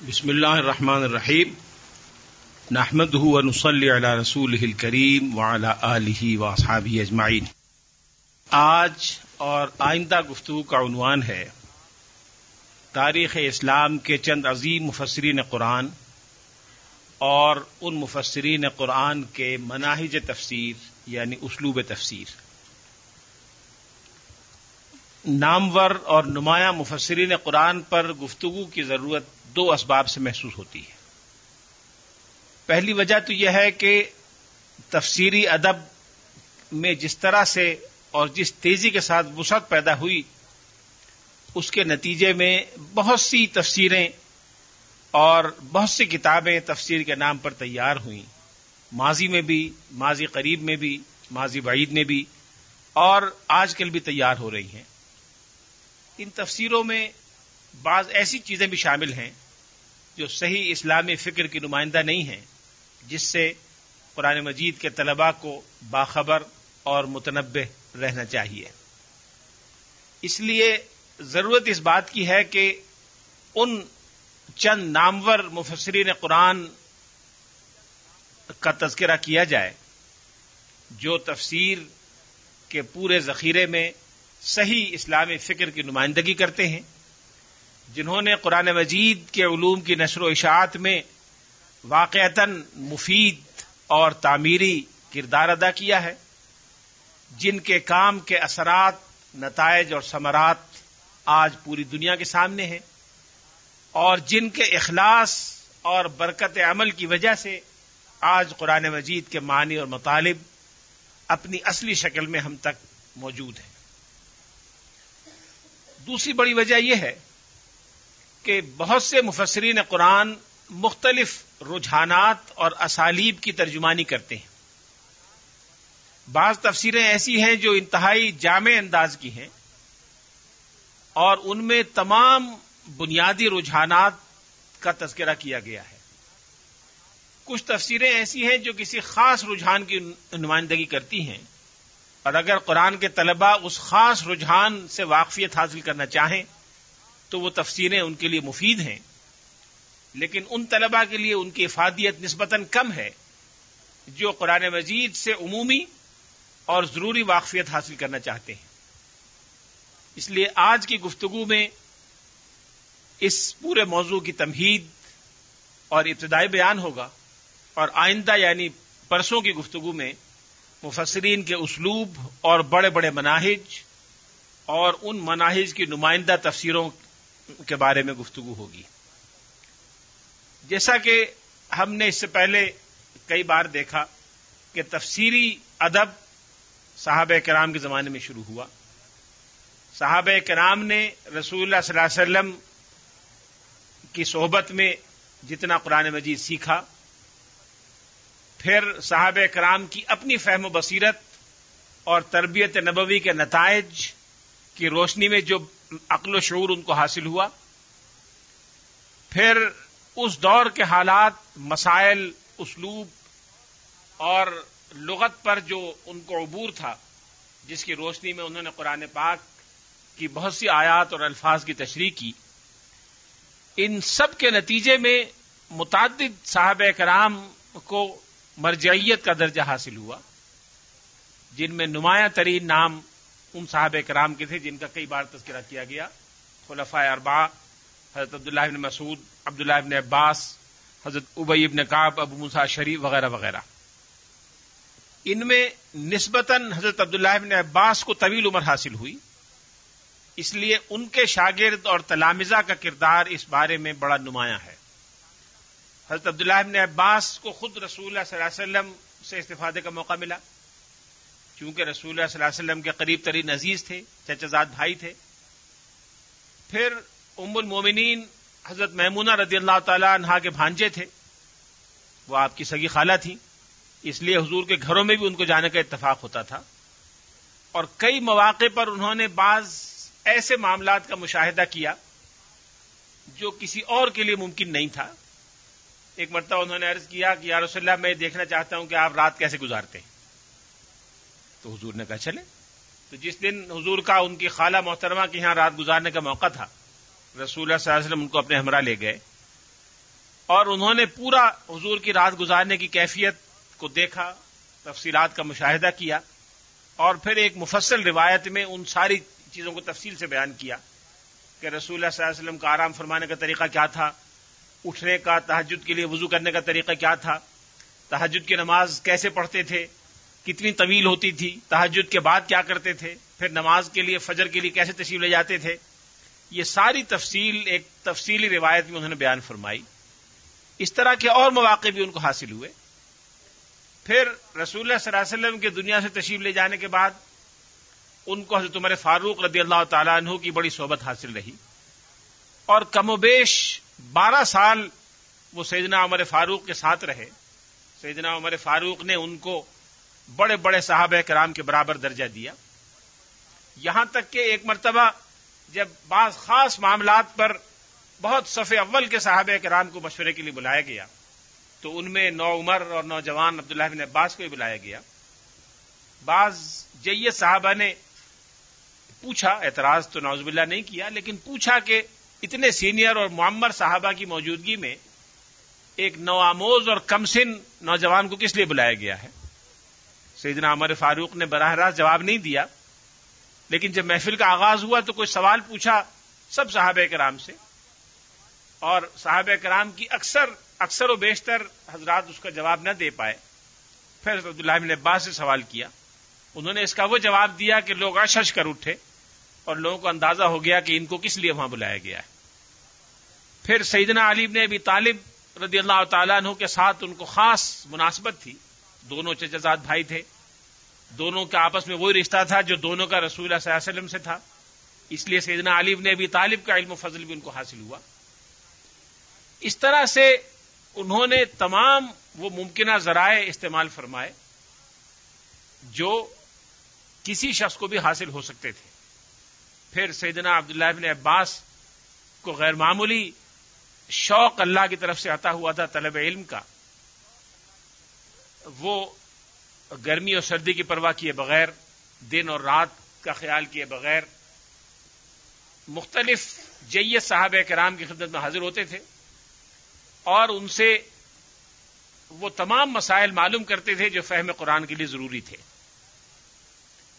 بسم اللہ الرحمن الرحیم نحمد نسلی علی رسول کریم وعلی آلہ واصحابہ اجمعین آج اور آئندہ گفتگو کا عنوان ہے تاریخ اسلام کے چند عظیم مفسرین قرآن اور ان مفسرین قرآن کے مناہج تفسیر یعنی اسلوب تفسیر نامور اور نمایاں مفسرین قرآن پر گفتگو کی ضرورت دو اسباب سے محسوس ہوتی ہے۔ پہلی وجہ تو یہ ہے کہ تفسیری ادب میں جس طرح سے اور جس تیزی کے ساتھ وسعت پیدا ہوئی، اس کے نتیجے میں بہت سی تفسیریں اور بہت سی کتابیں تفسیر کے نام پر تیار ہوئیں۔ ماضی میں بھی، ماضی قریب میں بھی، ماضی بعید میں بھی اور آج کل بھی تیار ہو رہی ہیں۔ ان تفسیروں میں بعض ایسی چیزیں بھی شامل ہیں جو صحیح اسلامی فکر کی نمائندہ نہیں ہیں، جس سے قرآن مجید کے طلباء کو باخبر اور متنبع رہنا چاہیے۔ اس لیے ضرورت اس بات کی ہے کہ ان چند نامور مفسرین قرآن کا تذکرہ کیا جائے جو تفسیر کے پورے ذخیرے میں صحیح اسلامی فکر کی نمائندگی کرتے ہیں، جنہوں نے قرآن مجید کے علوم کی نشر و اشاعت میں واقعتا مفید اور تعمیری کردار ادا کیا ہے، جن کے کام کے اثرات، نتائج اور ثمرات آج پوری دنیا کے سامنے ہیں اور جن کے اخلاص اور برکت عمل کی وجہ سے آج قرآن مجید کے معنی اور مطالب اپنی اصلی شکل میں ہم تک موجود ہیں۔ دوسری بڑی وجہ یہ ہے کہ بہت سے مفسرین قرآن مختلف رجحانات اور اسالیب کی ترجمانی کرتے ہیں۔ بعض تفسیریں ایسی ہیں جو انتہائی جامع انداز کی ہیں اور ان میں تمام بنیادی رجحانات کا تذکرہ کیا گیا ہے۔ کچھ تفسیریں ایسی ہیں جو کسی خاص رجحان کی نمائندگی کرتی ہیں۔ اور اگر قرآن کے طلبہ اس خاص رجحان سے واقفیت حاصل کرنا چاہیں، تو وہ تفسیریں ان کے لیے مفید ہیں۔ لیکن ان طلبہ کے لیے ان کی افادیت نسبتاً کم ہے، جو قرآن مجید سے عمومی اور ضروری واقفیت حاصل کرنا چاہتے ہیں۔ اس لیے آج کی گفتگو میں اس پورے موضوع کی تمہید اور ابتدائی بیان ہوگا اور آئندہ یعنی پرسوں کی گفتگو میں مفسرین کے اسلوب اور بڑے بڑے مناہج اور ان مناہج کی نمائندہ تفسیروں کے بارے میں گفتگو ہوگی۔ جیسا کہ ہم نے اس سے پہلے کئی بار دیکھا کہ تفسیری ادب صحابہ کرام کے زمانے میں شروع ہوا۔ صحابہ کرام نے رسول اللہ صلی اللہ علیہ وسلم کی صحبت میں جتنا قرآن مجید سیکھا پھر صحابہ کرام کی اپنی فہم و بصیرت اور تربیت نبوی کے نتائج کی روشنی میں جو عقل و شعور ان کو حاصل ہوا۔ پھر اس دور کے حالات، مسائل، اسلوب اور لغت پر جو ان کو عبور تھا، جس کی روشنی میں انہوں نے قرآن پاک کی بہت سی آیات اور الفاظ کی تشریح کی۔ ان سب کے نتیجے میں متعدد صاحب کرام کو مرجعیت کا درجہ حاصل ہوا، جن میں نمایاں ترین نام ان صاحب کرام کے تھے جن کا کئی بار تذکرہ کیا گیا۔ خلفۂ اربا حضرت عبداللہ ابن مسعود، عبداللہ ابن عباس، حضرت ابئی ابن کاب ابو مسا شریف وغیرہ وغیرہ۔ ان میں نسبتاً حضرت عبداللہ ابن عباس کو طویل عمر حاصل ہوئی۔ اس لیے ان کے شاگرد اور تلامزہ کا کردار اس بارے میں بڑا نمایاں ہے۔ حضرت عبداللہ ابن عباس کو خود رسول اللہ صلی اللہ علیہ وسلم سے استفادے کا موقع ملا۔ چونکہ رسول اللہ صلی اللہ علیہ وسلم کے قریب ترین عزیز تھے، چچا زاد بھائی تھے۔ پھر ام المومنین حضرت محمونہ رضی اللہ تعالی عنہا کے بھانجے تھے۔ وہ آپ کی سگی خالہ تھیں۔ اس لیے حضور کے گھروں میں بھی ان کو جانے کا اتفاق ہوتا تھا۔ اور کئی مواقع پر انہوں نے بعض ایسے معاملات کا مشاہدہ کیا جو کسی اور کے لیے ممکن نہیں تھا۔ ایک مرتبہ انہوں نے عرض کیا کہ یا رسول اللہ، میں دیکھنا چاہتا ہوں کہ آپ رات کیسے گزارتے ہیں؟ تو حضور نے کہا چلے تو جس دن حضور کا، ان کی خالہ محترمہ کے یہاں رات گزارنے کا موقع تھا، رسول اللہ صلی اللہ علیہ وسلم ان کو اپنے ہمراہ لے گئے اور انہوں نے پورا حضور کی رات گزارنے کی کیفیت کو دیکھا، تفصیلات کا مشاہدہ کیا اور پھر ایک مفصل روایت میں ان ساری چیزوں کو تفصیل سے بیان کیا کہ رسول اللہ صلی اللہ علیہ وسلم کا آرام فرمانے کا طریقہ کیا تھا۔ اٹھنے کا تحجد کے لیے وضو کرنے کا طریقہ کیا تھا؟ تحجد کی نماز کیسے پڑھتے تھے؟ کتنی طویل ہوتی تھی؟ تحجد کے بعد کیا کرتے تھے؟ پھر نماز کے لیے، فجر کے لیے کیسے تشریف لے جاتے تھے؟ یہ ساری تفصیل ایک تفصیلی روایت میں انہوں نے بیان فرمائی۔ اس طرح کے اور مواقع بھی ان کو حاصل ہوئے۔ پھر رسول اللہ صلی اللہ علیہ وسلم کے دنیا سے تشریف لے جانے کے بعد ان کو حضرت عمر فاروق رضی اللہ تعالیٰ عنہ کی بڑی صحبت حاصل رہی۔ اور کم و بیش بارہ سال وہ سیدنا عمر فاروق کے ساتھ رہے۔ سیدنا عمر فاروق نے ان کو بڑے بڑے صحابہ کرام کے برابر درجہ دیا۔ یہاں تک کہ ایک مرتبہ جب بعض خاص معاملات پر بہت صف اول کے صحابہ کرام کو مشورے کے لیے بلایا گیا، تو ان میں نو عمر اور نوجوان عبداللہ بن عباس کو بھی بلایا گیا۔ بعض جیت صحابہ نے پوچھا، اعتراض تو نوزب اللہ نہیں کیا، لیکن پوچھا کہ اتنے سینئر اور معمر صحابہ کی موجودگی میں ایک نو آموز اور کمسن نوجوان کو کس لیے بلایا گیا ہے؟ سیدنا عمر فاروق نے براہ راست جواب نہیں دیا، لیکن جب محفل کا آغاز ہوا تو کوئی سوال پوچھا سب صحابہ کرام سے، اور صحابہ کرام کی اکثر اکثر و بیشتر حضرات اس کا جواب نہ دے پائے۔ پھر عبداللہ بن عباس سے سوال کیا، انہوں نے اس کا وہ جواب دیا کہ لوگ اشش کر اٹھے۔ اور لوگوں کو اندازہ ہو گیا کہ ان کو کس لیے وہاں بلایا گیا ہے۔ پھر سیدنا علی نے ابھی طالب رضی اللہ تعالیٰ عنہ کے ساتھ ان کو خاص مناسبت تھی۔ دونوں چچزاد بھائی تھے۔ دونوں کا آپس میں وہی رشتہ تھا جو دونوں کا رسول اللہ صلی اللہ علیہ وسلم سے تھا۔ اس لیے سیدنا علی نے ابھی طالب کا علم و فضل بھی ان کو حاصل ہوا۔ اس طرح سے انہوں نے تمام وہ ممکنہ ذرائع استعمال فرمائے جو کسی شخص کو بھی حاصل ہو سکتے تھے۔ پھر سیدنا عبداللہ بن عباس کو غیر معمولی شوق اللہ کی طرف سے آتا ہوا تھا طلب علم کا۔ وہ گرمی اور سردی کی پرواہ کیے بغیر، دن اور رات کا خیال کیے بغیر مختلف جیت صاحب کرام کی خدمت میں حاضر ہوتے تھے اور ان سے وہ تمام مسائل معلوم کرتے تھے جو فہم قرآن کے لیے ضروری تھے۔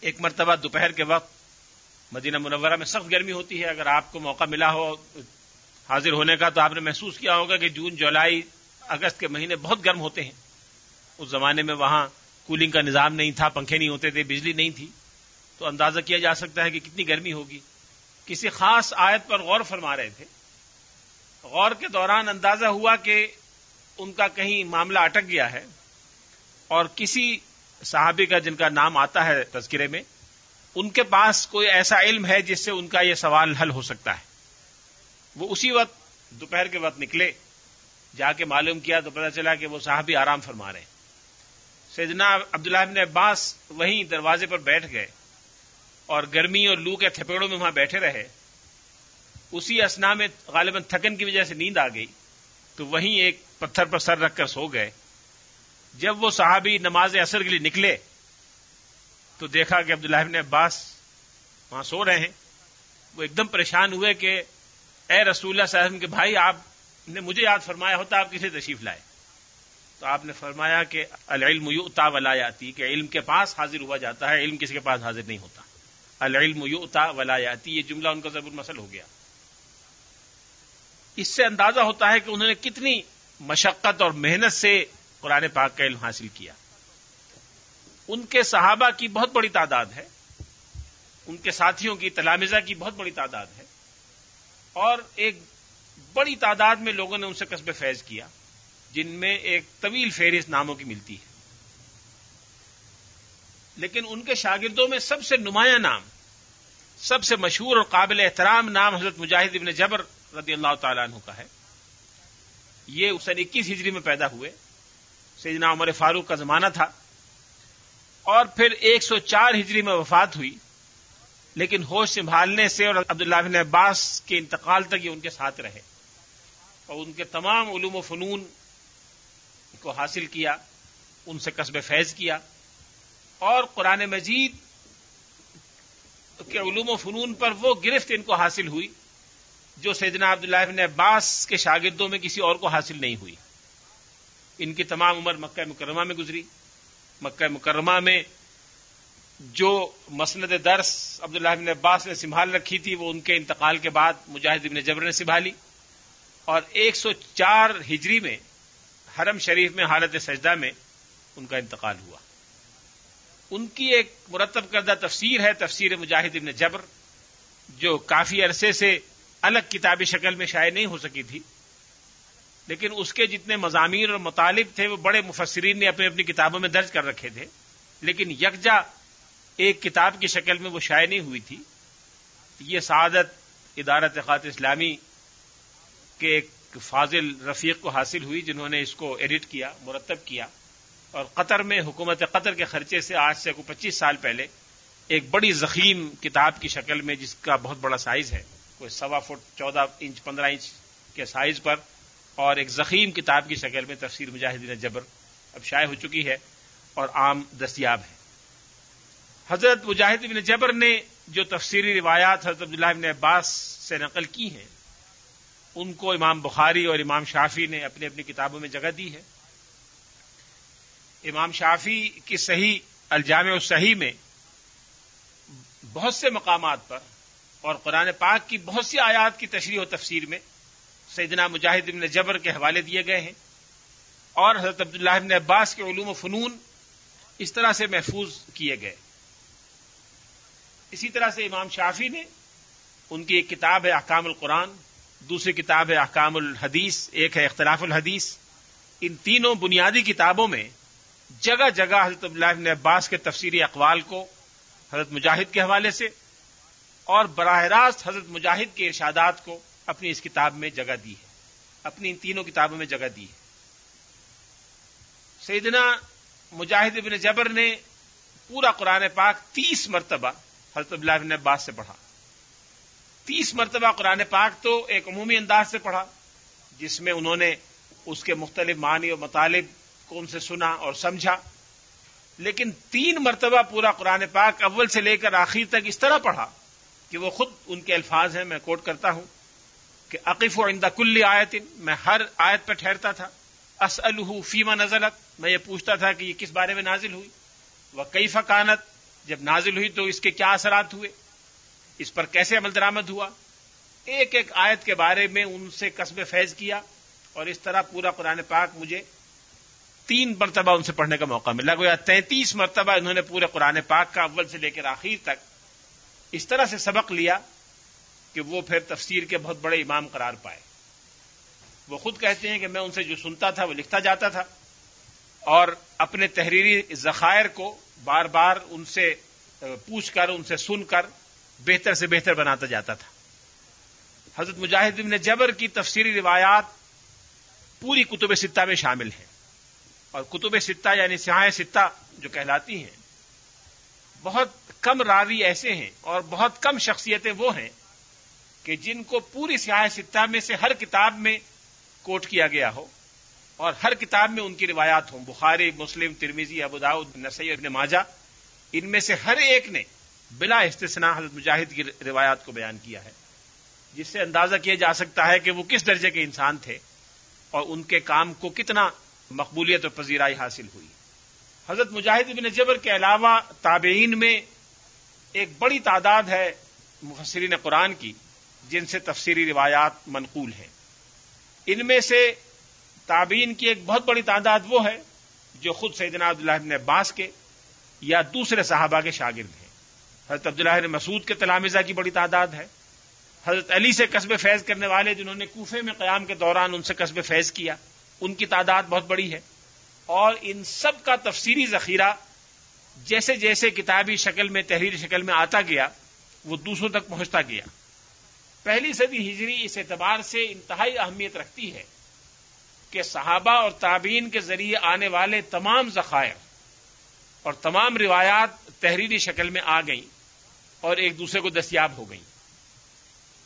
ایک مرتبہ دوپہر کے وقت مدینہ منورہ میں سخت گرمی ہوتی ہے، اگر آپ کو موقع ملا ہو، حاضر ہونے کا، تو آپ نے محسوس کیا ہوگا کہ جون، جولائی، اگست کے مہینے بہت گرم ہوتے ہیں۔ اس زمانے میں وہاں کولنگ کا نظام نہیں تھا، پنکھے نہیں ہوتے تھے، بجلی نہیں تھی۔ تو اندازہ کیا جا سکتا ہے کہ کتنی گرمی ہوگی۔ کسی خاص آیت پر غور فرما رہے تھے۔ غور کے دوران اندازہ ہوا کہ ان کا کہیں معاملہ اٹک گیا ہے اور کسی صحابی کا جن کا نام آتا ہے تذکرے میں ان کے پاس کوئی ایسا علم ہے جس سے ان کا یہ سوال حل ہو سکتا ہے۔ وہ اسی وقت دوپہر کے وقت نکلے، جا کے معلوم کیا تو پتہ چلا کہ وہ صحابی آرام فرما رہے ہیں۔ سیدنا عبداللہ بن عباس وہیں دروازے پر بیٹھ گئے اور گرمی اور لو کے تھپیڑوں میں وہاں بیٹھے رہے۔ اسی اسنا میں غالباً تھکن کی وجہ سے نیند آ گئی۔ تو وہیں ایک پتھر پر سر رکھ کر سو گئے۔ جب وہ صحابی نماز اثر کے لیے نکلے تو دیکھا کہ عبداللہ بن عباس وہاں سو رہے ہیں۔ وہ ایک دم پریشان ہوئے کہ اے رسول اللہ صاحب کے بھائی، آپ نے مجھے یاد فرمایا ہوتا، آپ کسی تشریف لائے؟ تو آپ نے فرمایا کہ العلم یؤتا ولایاتی کہ علم کے پاس حاضر ہوا جاتا ہے، علم کسی کے پاس حاضر نہیں ہوتا۔ العلم یؤتا ولایاتی یہ جملہ ان کا ضرور مسل ہو گیا۔ اس سے اندازہ ہوتا ہے کہ انہوں نے کتنی مشقت اور محنت سے قرآن پاک کا علم حاصل کیا۔ ان کے صحابہ کی بہت بڑی تعداد ہے۔ ان کے ساتھیوں کی تلامزہ کی بہت بڑی تعداد ہے۔ اور ایک بڑی تعداد میں لوگوں نے ان سے قصب فیض کیا، جن میں ایک طویل فہرست ناموں کی ملتی ہے۔ لیکن ان کے شاگردوں میں سب سے نمایاں نام، سب سے مشہور اور قابل احترام نام حضرت مجاہد ابن جبر رضی اللہ تعالیٰ عنہ کا ہے۔ یہ سن اکیس ہجری میں پیدا ہوئے۔ سیدنا عمر فاروق کا زمانہ تھا۔ اور پھر ایک سو چار ہجری میں وفات ہوئی، لیکن ہوش سنبھالنے سے اور عبداللہ بن عباس کے انتقال تک یہ ان کے ساتھ رہے۔ اور ان کے تمام علوم و فنون کو حاصل کیا، ان سے قصب فیض کیا۔ اور قرآن مجید کے علوم و فنون پر وہ گرفت ان کو حاصل ہوئی، جو سیدنا عبداللہ ابن عباس کے شاگردوں میں کسی اور کو حاصل نہیں ہوئی۔ ان کی تمام عمر مکہ مکرمہ میں گزری۔ مکہ مکرمہ میں جو مسند درس عبداللہ ابن عباس نے سنبھال رکھی تھی، وہ ان کے انتقال کے بعد مجاہد ابن جبر نے سنبھالی۔ اور ایک سو چار ہجری میں، حرم شریف میں، حالت سجدہ میں ان کا انتقال ہوا۔ ان کی ایک مرتب کردہ تفسیر ہے، تفسیر مجاہد ابن جبر، جو کافی عرصے سے الگ کتابی شکل میں شائع نہیں ہو سکی تھی۔ لیکن اس کے جتنے مضامین اور مطالب تھے، وہ بڑے مفسرین نے اپنی اپنی کتابوں میں درج کر رکھے تھے۔ لیکن یکجا ایک کتاب کی شکل میں وہ شائع نہیں ہوئی تھی۔ یہ سعادت ادارت خاط اسلامی کے ایک فاضل رفیق کو حاصل ہوئی، جنہوں نے اس کو ایڈٹ کیا، مرتب کیا۔ اور قطر میں، حکومت قطر کے خرچے سے آج سے کوئی پچیس سال پہلے ایک بڑی زخیم کتاب کی شکل میں، جس کا بہت بڑا سائز ہے، کوئی سوا فٹ چودہ انچ، پندرہ انچ کے سائز پر اور ایک زخیم کتاب کی شکل میں تفسیر مجاہدین جبر اب شائع ہو چکی ہے اور عام دستیاب ہے۔ حضرت مجاہد بن جبر نے جو تفسیری روایات حضرت عبداللہ بن عباس سے نقل کی ہیں، ان کو امام بخاری اور امام شافی نے اپنی اپنی کتابوں میں جگہ دی ہے۔ امام شافی کی صحیح، الجامع صحیح میں بہت سے مقامات پر اور قرآن پاک کی بہت سی آیات کی تشریح و تفسیر میں سیدنا مجاہد بن جبر کے حوالے دیے گئے ہیں اور حضرت عبداللہ بن عباس کے علوم و فنون اس طرح سے محفوظ کیے گئے۔ اسی طرح سے امام شافی نے ان کی ایک کتاب ہے احکام القرآن، دوسری کتاب ہے احکام الحدیث، ایک ہے اختلاف الحدیث۔ ان تینوں بنیادی کتابوں میں جگہ جگہ حضرت عبداللہ بن عباس کے تفسیری اقوال کو حضرت مجاہد کے حوالے سے اور براہ راست حضرت مجاہد کے ارشادات کو اپنی اس کتاب میں جگہ دی ہے۔ اپنی ان تینوں کتابوں میں جگہ دی ہے۔ سیدنا مجاہد ابن جبر نے پورا قرآن پاک تیس مرتبہ حضرت اللہ بن عباس سے پڑھا۔ تیس مرتبہ قرآن پاک تو ایک عمومی انداز سے پڑھا، جس میں انہوں نے اس کے مختلف معنی اور مطالب کو ان سے سنا اور سمجھا۔ لیکن تین مرتبہ پورا قرآن پاک اول سے لے کر آخر تک اس طرح پڑھا کہ وہ خود ان کے الفاظ ہیں، میں کوٹ کرتا ہوں۔ کہ عقیف و عندہ کل آیت، میں ہر آیت پہ ٹھہرتا تھا۔ اس فیما نزلت، میں یہ پوچھتا تھا کہ یہ کس بارے میں نازل ہوئی؟ وہ کئی فکانت جب نازل ہوئی تو اس کے کیا اثرات ہوئے؟ اس پر کیسے عمل درامد ہوا؟ ایک ایک آیت کے بارے میں ان سے قصب فیض کیا اور اس طرح پورا قرآن پاک مجھے تین مرتبہ ان سے پڑھنے کا موقع ملا۔ گویا تینتیس مرتبہ انہوں نے پورے قرآن پاک کا اول سے لے کر آخر تک اس طرح سے سبق لیا۔ کہ وہ پھر تفسیر کے بہت بڑے امام قرار پائے۔ وہ خود کہتے ہیں کہ میں ان سے جو سنتا تھا وہ لکھتا جاتا تھا۔ اور اپنے تحریری ذخائر کو بار بار ان سے پوچھ کر، ان سے سن کر بہتر سے بہتر بناتا جاتا تھا۔ حضرت مجاہد ابن جبر کی تفسیری روایات پوری کتب ستہ میں شامل ہیں۔ اور کتب ستہ یعنی سیاح ستہ جو کہلاتی ہیں، بہت کم راوی ایسے ہیں اور بہت کم شخصیتیں وہ ہیں کہ جن کو پوری سیاح ستہ میں سے ہر کتاب میں کوٹ کیا گیا ہو اور ہر کتاب میں ان کی روایات ہوں۔ بخاری، مسلم ترمیزی ابوداؤد نسی ابن ماجہ، ان میں سے ہر ایک نے بلا استثناء حضرت مجاہد کی روایات کو بیان کیا ہے۔ جس سے اندازہ کیا جا سکتا ہے کہ وہ کس درجے کے انسان تھے اور ان کے کام کو کتنا مقبولیت اور پذیرائی حاصل ہوئی۔ حضرت مجاہد ابن جبر کے علاوہ تابعین میں ایک بڑی تعداد ہے مفسرین قرآن کی۔ جن سے تفسیری روایات منقول ہیں۔ ان میں سے تابعین کی ایک بہت بڑی تعداد وہ ہے جو خود سیدنا عبداللہ ابن عباس کے یا دوسرے صحابہ کے شاگرد ہیں۔ حضرت عبداللہ مسعود کے تلامزہ کی بڑی تعداد ہے۔ حضرت علی سے قصب فیض کرنے والے جنہوں نے کوفے میں قیام کے دوران ان سے قصب فیض کیا، ان کی تعداد بہت بڑی ہے۔ اور ان سب کا تفسیری ذخیرہ جیسے جیسے کتابی شکل میں تحریری شکل میں آتا گیا، وہ دوسروں تک پہنچتا گیا۔ پہلی صدی ہجری اس اعتبار سے انتہائی اہمیت رکھتی ہے کہ صحابہ اور تابعین کے ذریعے آنے والے تمام ذخائر اور تمام روایات تحریری شکل میں آ گئیں اور ایک دوسرے کو دستیاب ہو گئیں۔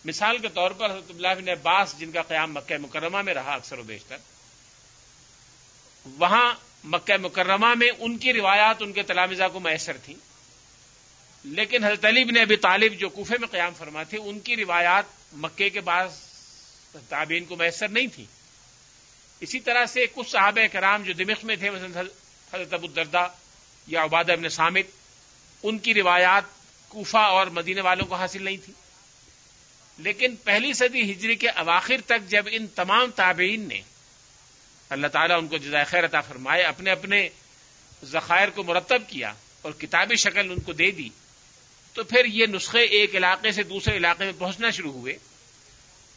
مثال کے طور پر حضرت اللہ بن عباس، جن کا قیام مکہ مکرمہ میں رہا اکثر و بیشتر، وہاں مکہ مکرمہ میں ان کی روایات، ان کے تلامزہ کو میسر تھیں۔ لیکن حضرت علی بن ابی طالب جو کوفے میں قیام فرما تھے ان کی روایات مکے کے بعد تابعین کو میسر نہیں تھی۔ اسی طرح سے کچھ صحابہ کرام جو دمخ میں تھے، مثلا حضرت ابو الدردہ یا عبادہ ابن سامد، ان کی روایات کوفہ اور مدینے والوں کو حاصل نہیں تھی۔ لیکن پہلی صدی ہجری کے اواخر تک جب ان تمام تابعین نے اللہ تعالیٰ ان کو جزائے خیر عطا فرمائے، اپنے اپنے ذخائر کو مرتب کیا اور کتابی شکل ان کو دے دی تو پھر یہ نسخے ایک علاقے سے دوسرے علاقے میں پہنچنا شروع ہوئے۔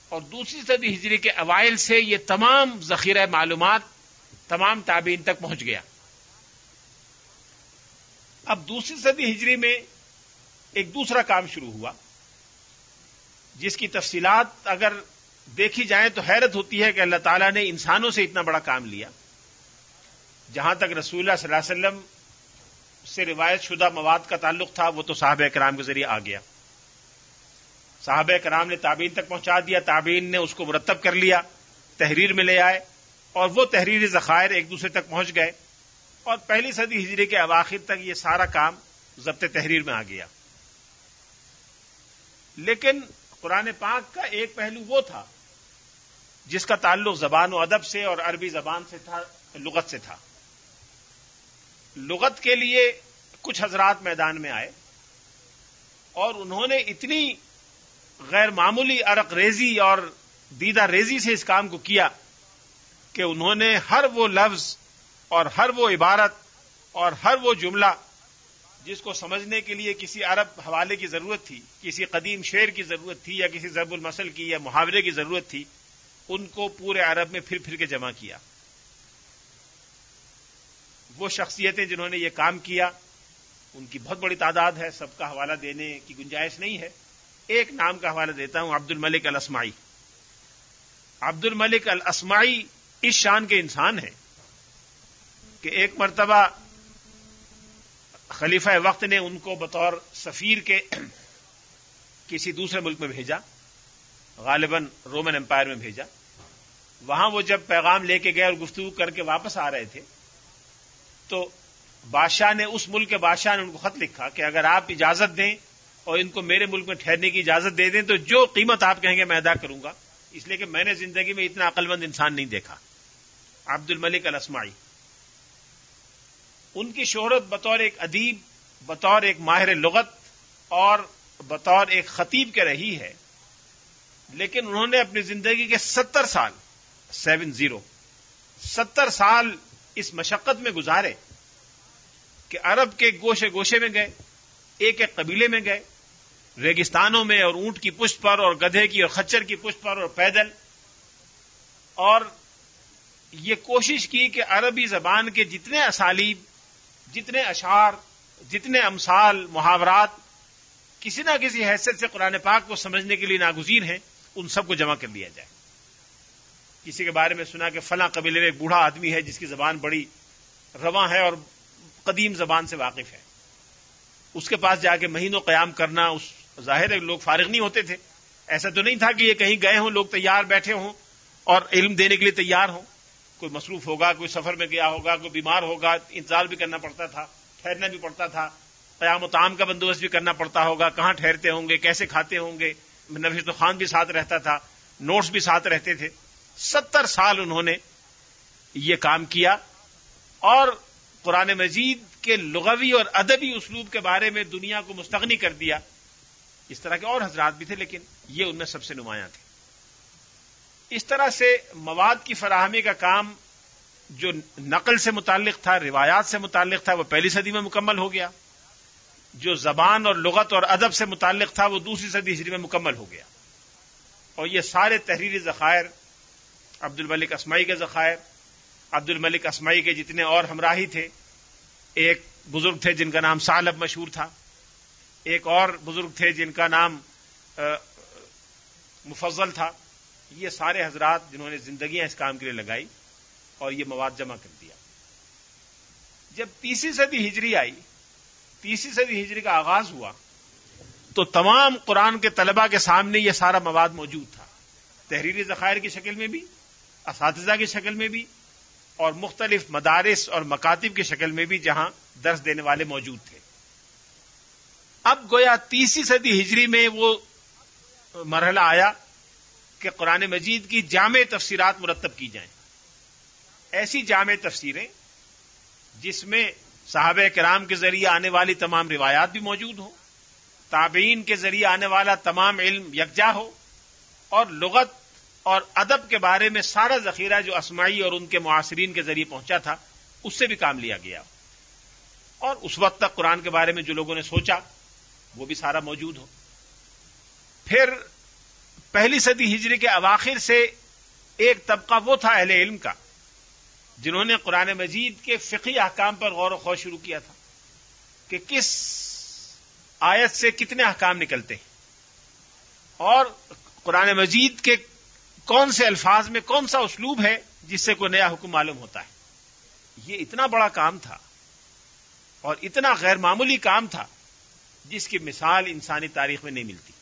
اور دوسری صدی ہجری کے اوائل سے یہ تمام ذخیرہ معلومات تمام تابعین تک پہنچ گیا۔ اب دوسری صدی ہجری میں ایک دوسرا کام شروع ہوا۔ جس کی تفصیلات اگر دیکھی جائیں تو حیرت ہوتی ہے کہ اللہ تعالیٰ نے انسانوں سے اتنا بڑا کام لیا۔ جہاں تک رسول اللہ صلی اللہ علیہ وسلم سے روایت شدہ مواد کا تعلق تھا، وہ تو صحابہ کرام کے ذریعے آ گیا۔ صحابہ کرام نے تابین تک پہنچا دیا تابین نے اس کو مرتب کر لیا، تحریر میں لے آئے، اور وہ تحریری ذخائر ایک دوسرے تک پہنچ گئے۔ اور پہلی صدی ہجری کے اواخر تک یہ سارا کام ضبط تحریر میں آ گیا۔ لیکن قرآن پاک کا ایک پہلو وہ تھا، جس کا تعلق زبان و ادب سے اور عربی زبان سے تھا، لغت سے تھا۔ لغت کے لیے کچھ حضرات میدان میں آئے اور انہوں نے اتنی غیر معمولی عرق ریزی اور دیدہ ریزی سے اس کام کو کیا کہ انہوں نے ہر وہ لفظ اور ہر وہ عبارت اور ہر وہ جملہ جس کو سمجھنے کے لیے کسی عرب حوالے کی ضرورت تھی، کسی قدیم شعر کی ضرورت تھی یا کسی ضرب المسل کی یا محاورے کی ضرورت تھی، ان کو پورے عرب میں پھر پھر کے جمع کیا۔ وہ شخصیتیں جنہوں نے یہ کام کیا ان کی بہت بڑی تعداد ہے، سب کا حوالہ دینے کی گنجائش نہیں ہے۔ ایک نام کا حوالہ دیتا ہوں، عبد الملک الاسمائی عبد الملک الاسمائی اس شان کے انسان ہیں کہ ایک مرتبہ خلیفہ وقت نے ان کو بطور سفیر کے کسی دوسرے ملک میں بھیجا، غالباً رومن امپائر میں بھیجا۔ وہاں وہ جب پیغام لے کے گئے اور گفتگو کر کے واپس آ رہے تھے، تو بادشاہ نے اس ملک کے بادشاہ نے ان کو خط لکھا کہ اگر آپ اجازت دیں اور ان کو میرے ملک میں ٹھہرنے کی اجازت دے دیں تو جو قیمت آپ کہیں گے میں ادا کروں گا۔ اس لیے کہ میں نے زندگی میں اتنا عقل مند انسان نہیں دیکھا۔ عبد الملک الاسمائی ان کی شہرت بطور ایک ادیب، بطور ایک ماہر لغت اور بطور ایک خطیب کے رہی ہے۔ لیکن انہوں نے اپنی زندگی کے ستر سال سیون زیرو ستر سال اس مشقت میں گزارے۔ کہ عرب کے گوشے گوشے میں گئے، ایک ایک قبیلے میں گئے، ریگستانوں میں اور اونٹ کی پشت پر اور گدھے کی اور خچر کی پشت پر اور پیدل۔ اور یہ کوشش کی کہ عربی زبان کے جتنے اسالیب، جتنے اشعار، جتنے امثال، محاورات کسی نہ کسی حیثیت سے قرآن پاک کو سمجھنے کے لیے ناگزیر ہیں، ان سب کو جمع کر لیا جائے۔ کسی کے بارے میں سنا کہ فلاں قبیلے میں ایک بوڑھا آدمی ہے جس کی زبان بڑی رواں ہے اور قدیم زبان سے واقف ہے۔ اس کے پاس جا کے مہینوں قیام کرنا، اس ظاہر ہے لوگ فارغ نہیں ہوتے تھے۔ ایسا تو نہیں تھا کہ یہ کہیں گئے ہوں، لوگ تیار بیٹھے ہوں اور علم دینے کے لیے تیار ہوں۔ کوئی مصروف ہوگا، کوئی سفر میں گیا ہوگا، کوئی بیمار ہوگا، انتظار بھی کرنا پڑتا تھا، ٹھہرنا بھی پڑتا تھا۔ قیام و تعام کا بندوبست بھی کرنا پڑتا ہوگا، کہاں ٹھہرتے ہوں گے، کیسے کھاتے ہوں گے۔ نفیس خان بھی ساتھ رہتا تھا، نوٹس بھی ساتھ رہتے تھے۔ ستر سال انہوں نے یہ کام کیا اور قرآن مجید کے لغوی اور ادبی اسلوب کے بارے میں دنیا کو مستغنی کر دیا۔ اس طرح کے اور حضرات بھی تھے، لیکن یہ ان میں سب سے نمایاں تھے۔ اس طرح سے مواد کی فراہمی کا کام جو نقل سے متعلق تھا، روایات سے متعلق تھا، وہ پہلی صدی میں مکمل ہو گیا۔ جو زبان اور لغت اور ادب سے متعلق تھا، وہ دوسری صدی ہجری میں مکمل ہو گیا۔ اور یہ سارے تحریری ذخائر عبد الملک اسمائی کے ذخائر عبد الملک اسمائی کے جتنے اور ہمراہی تھے، ایک بزرگ تھے جن کا نام سالب مشہور تھا، ایک اور بزرگ تھے جن کا نام مفضل تھا، یہ سارے حضرات جنہوں نے زندگیاں اس کام کے لیے لگائی اور یہ مواد جمع کر دیا۔ جب تیسری صدی ہجری آئی، تیسری صدی ہجری کا آغاز ہوا، تو تمام قرآن کے طلبہ کے سامنے یہ سارا مواد موجود تھا، تحریری ذخائر کی شکل میں بھی، اساتذہ کی شکل میں بھی اور مختلف مدارس اور مکاتب کی شکل میں بھی جہاں درس دینے والے موجود تھے۔ اب گویا تیسری صدی ہجری میں وہ مرحلہ آیا کہ قرآن مجید کی جامع تفسیرات مرتب کی جائیں۔ ایسی جامع تفسیریں جس میں صحابہ کرام کے ذریعے آنے والی تمام روایات بھی موجود ہوں، تابعین کے ذریعے آنے والا تمام علم یکجا ہو اور لغت اور ادب کے بارے میں سارا ذخیرہ جو اسماعی اور ان کے معاصرین کے ذریعے پہنچا تھا، اس سے بھی کام لیا گیا۔ اور اس وقت تک قرآن کے بارے میں جو لوگوں نے سوچا، وہ بھی سارا موجود ہو۔ پھر پہلی صدی ہجری کے اواخر سے ایک طبقہ وہ تھا اہل علم کا، جنہوں نے قرآن مجید کے فقی احکام پر غور و خوش شروع کیا تھا کہ کس آیت سے کتنے احکام نکلتے ہیں۔ اور قرآن مجید کے کون سے الفاظ میں کون سا اسلوب ہے جس سے کوئی نیا حکم معلوم ہوتا ہے؟ یہ اتنا بڑا کام تھا اور اتنا غیر معمولی کام تھا جس کی مثال انسانی تاریخ میں نہیں ملتی۔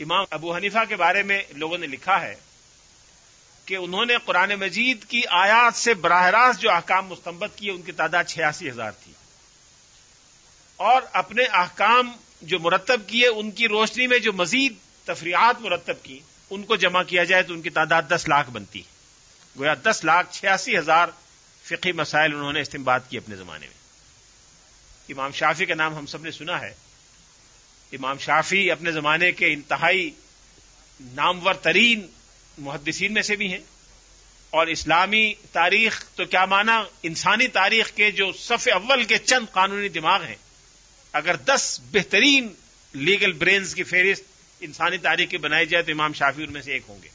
امام ابو حنیفہ کے بارے میں لوگوں نے لکھا ہے کہ انہوں نے قرآن مجید کی آیات سے براہ راست جو احکام مستمت کیے، ان کی تعداد چھیاسی ہزار تھی۔ اور اپنے احکام جو مرتب کیے، ان کی روشنی میں جو مزید تفریحات مرتب کی ان کو جمع کیا جائے تو ان کی تعداد دس لاکھ بنتی ہے۔ گویا دس لاکھ چھیاسی ہزار فقی مسائل انہوں نے استعمال کی اپنے زمانے میں۔ امام شافی کا نام ہم سب نے سنا ہے۔ امام شافی اپنے زمانے کے انتہائی نامور ترین محدثین میں سے بھی ہیں۔ اور اسلامی تاریخ تو کیا مانا؟ انسانی تاریخ کے جو صف اول کے چند قانونی دماغ ہیں۔ اگر دس بہترین لیگل برینز کی فہرست انسانی تاریخ کی بنائی جائے تو امام شافی ان میں سے ایک ہوں گے۔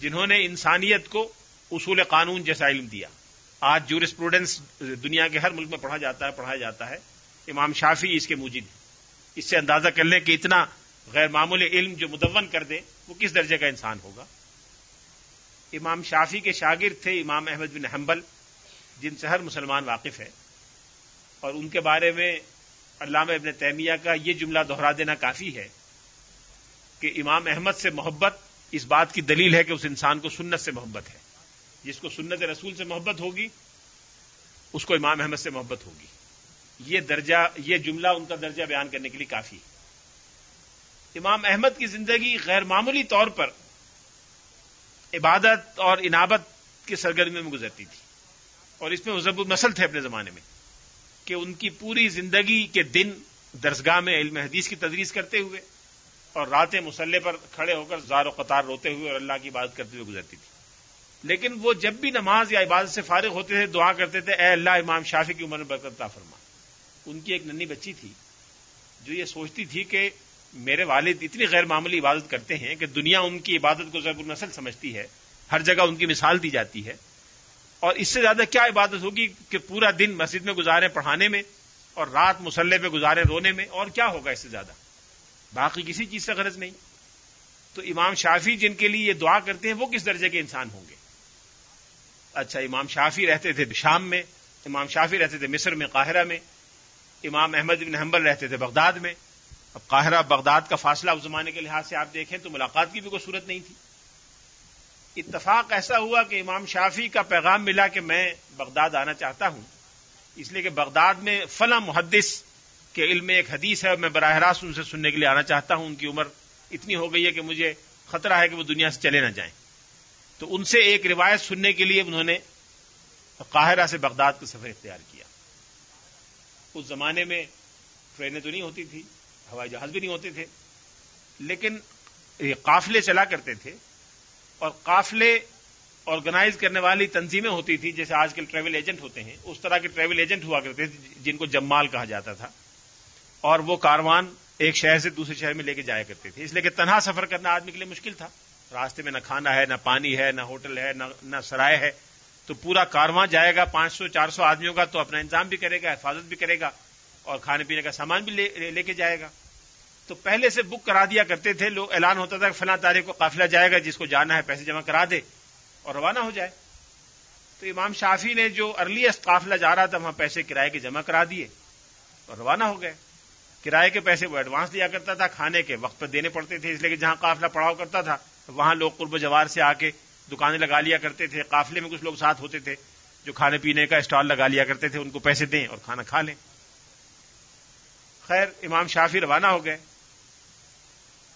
جنہوں نے انسانیت کو اصول قانون جیسا علم دیا۔ آج جورس پروڈنس دنیا کے ہر ملک میں پڑھا جاتا ہے، پڑھایا جاتا ہے۔ امام شافی اس کے موجود ہیں۔ اس سے اندازہ کر لیں کہ اتنا غیر معمولی علم جو مدون کر دے وہ کس درجے کا انسان ہوگا؟ امام شافی کے شاگرد تھے امام احمد بن حنبل، جن سے ہر مسلمان واقف ہے۔ اور ان کے بارے میں علامہ ابن تیمیہ کا یہ جملہ دوہرا دینا کافی ہے۔ کہ امام احمد سے محبت اس بات کی دلیل ہے کہ اس انسان کو سنت سے محبت ہے۔ جس کو سنت رسول سے محبت ہوگی، اس کو امام احمد سے محبت ہوگی۔ یہ درجہ، یہ جملہ ان کا درجہ بیان کرنے کے لیے کافی ہے۔ امام احمد کی زندگی غیر معمولی طور پر عبادت اور انابت کی سرگرمی میں گزرتی تھی۔ اور اس میں ضب النسل تھے اپنے زمانے میں کہ ان کی پوری زندگی کے دن درسگاہ میں علم حدیث کی تدریس کرتے ہوئے اور راتیں مسلح پر کھڑے ہو کر زار و قطار روتے ہوئے اور اللہ کی عبادت کرتے ہوئے گزرتی تھی۔ لیکن وہ جب بھی نماز یا عبادت سے فارغ ہوتے تھے، دعا کرتے تھے، اے اللہ، امام شافی کی عمر میں برکت فرما۔ ان کی ایک ننی بچی تھی جو یہ سوچتی تھی کہ میرے والد اتنی غیر معمولی عبادت کرتے ہیں کہ دنیا ان کی عبادت کو ضرب النسل سمجھتی ہے، ہر جگہ ان کی مثال دی جاتی ہے۔ اور اس سے زیادہ کیا عبادت ہوگی کہ پورا دن مسجد میں گزارے پڑھانے میں اور رات مسلح پہ گزارے رونے میں اور کیا ہوگا اس سے زیادہ؟ باقی کسی چیز سے غرض نہیں۔ تو امام شافی جن کے لیے یہ دعا کرتے ہیں، وہ کس درجے کے انسان ہوں گے؟ اچھا امام شافی رہتے تھے شام میں، امام شافی رہتے تھے مصر میں، قاہرہ میں، امام احمد بن حنبل رہتے تھے بغداد میں۔ اب قاہرہ بغداد کا فاصلہ اس زمانے کے لحاظ سے آپ دیکھیں تو ملاقات کی بھی کوئی صورت نہیں تھی۔ اتفاق ایسا ہوا کہ امام شافی کا پیغام ملا کہ میں بغداد آنا چاہتا ہوں، اس لیے کہ بغداد میں فلاں محدث کے علم ایک حدیث ہے، میں براہ راست ان سے سننے کے لیے آنا چاہتا ہوں، ان کی عمر اتنی ہو گئی ہے کہ مجھے خطرہ ہے کہ وہ دنیا سے چلے نہ جائیں۔ تو ان سے ایک روایت سننے کے لیے انہوں نے قاہرہ سے بغداد کا سفر اختیار کیا۔ اس زمانے میں ٹرینیں تو نہیں ہوتی تھی، ہوائی جہاز بھی نہیں ہوتے تھے، لیکن یہ قافلے چلا کرتے تھے اور قافلے آرگنائز کرنے والی تنظیمیں ہوتی تھی جیسے آج کل ٹریول ایجنٹ ہوتے ہیں۔ اس طرح کے ٹریول ایجنٹ ہوا کرتے تھے، جن کو جمال کہا جاتا تھا۔ اور وہ کاروان ایک شہر سے دوسرے شہر میں لے کے جایا کرتے تھے۔ اس لیے کہ تنہا سفر کرنا آدمی کے لیے مشکل تھا۔ راستے میں نہ کھانا ہے نہ پانی ہے نہ ہوٹل ہے نہ سرائے ہے۔ تو پورا کارواں جائے گا پانچ سو چار سو آدمیوں کا تو اپنا انتظام بھی کرے گا حفاظت بھی کرے گا اور کھانے پینے کا سامان بھی لے, لے کے جائے گا۔ تو پہلے سے بک کرا دیا کرتے تھے۔ لوگ اعلان ہوتا تھا کہ فلاں تاریخ کو قافلہ جائے گا جس کو جانا ہے پیسے جمع کرا دے اور روانہ ہو جائے۔ تو امام شافی نے جو ارلیسٹ قافلہ جا رہا تھا وہاں پیسے کرائے کے جمع کرا دیے اور روانہ ہو گئے۔ کرائے کے پیسے وہ ایڈوانس دیا کرتا تھا، کھانے کے وقت پہ دینے پڑتے تھے، اس لیے کہ جہاں قافلہ پڑاؤ کرتا تھا، وہاں لوگ قرب جوار سے آ کے دکانیں لگا لیا کرتے تھے۔ قافلے میں کچھ لوگ ساتھ ہوتے تھے جو کھانے پینے کا اسٹال لگا لیا کرتے تھے، ان کو پیسے دیں اور کھانا کھا لیں۔ خیر، امام شافی روانہ ہو گئے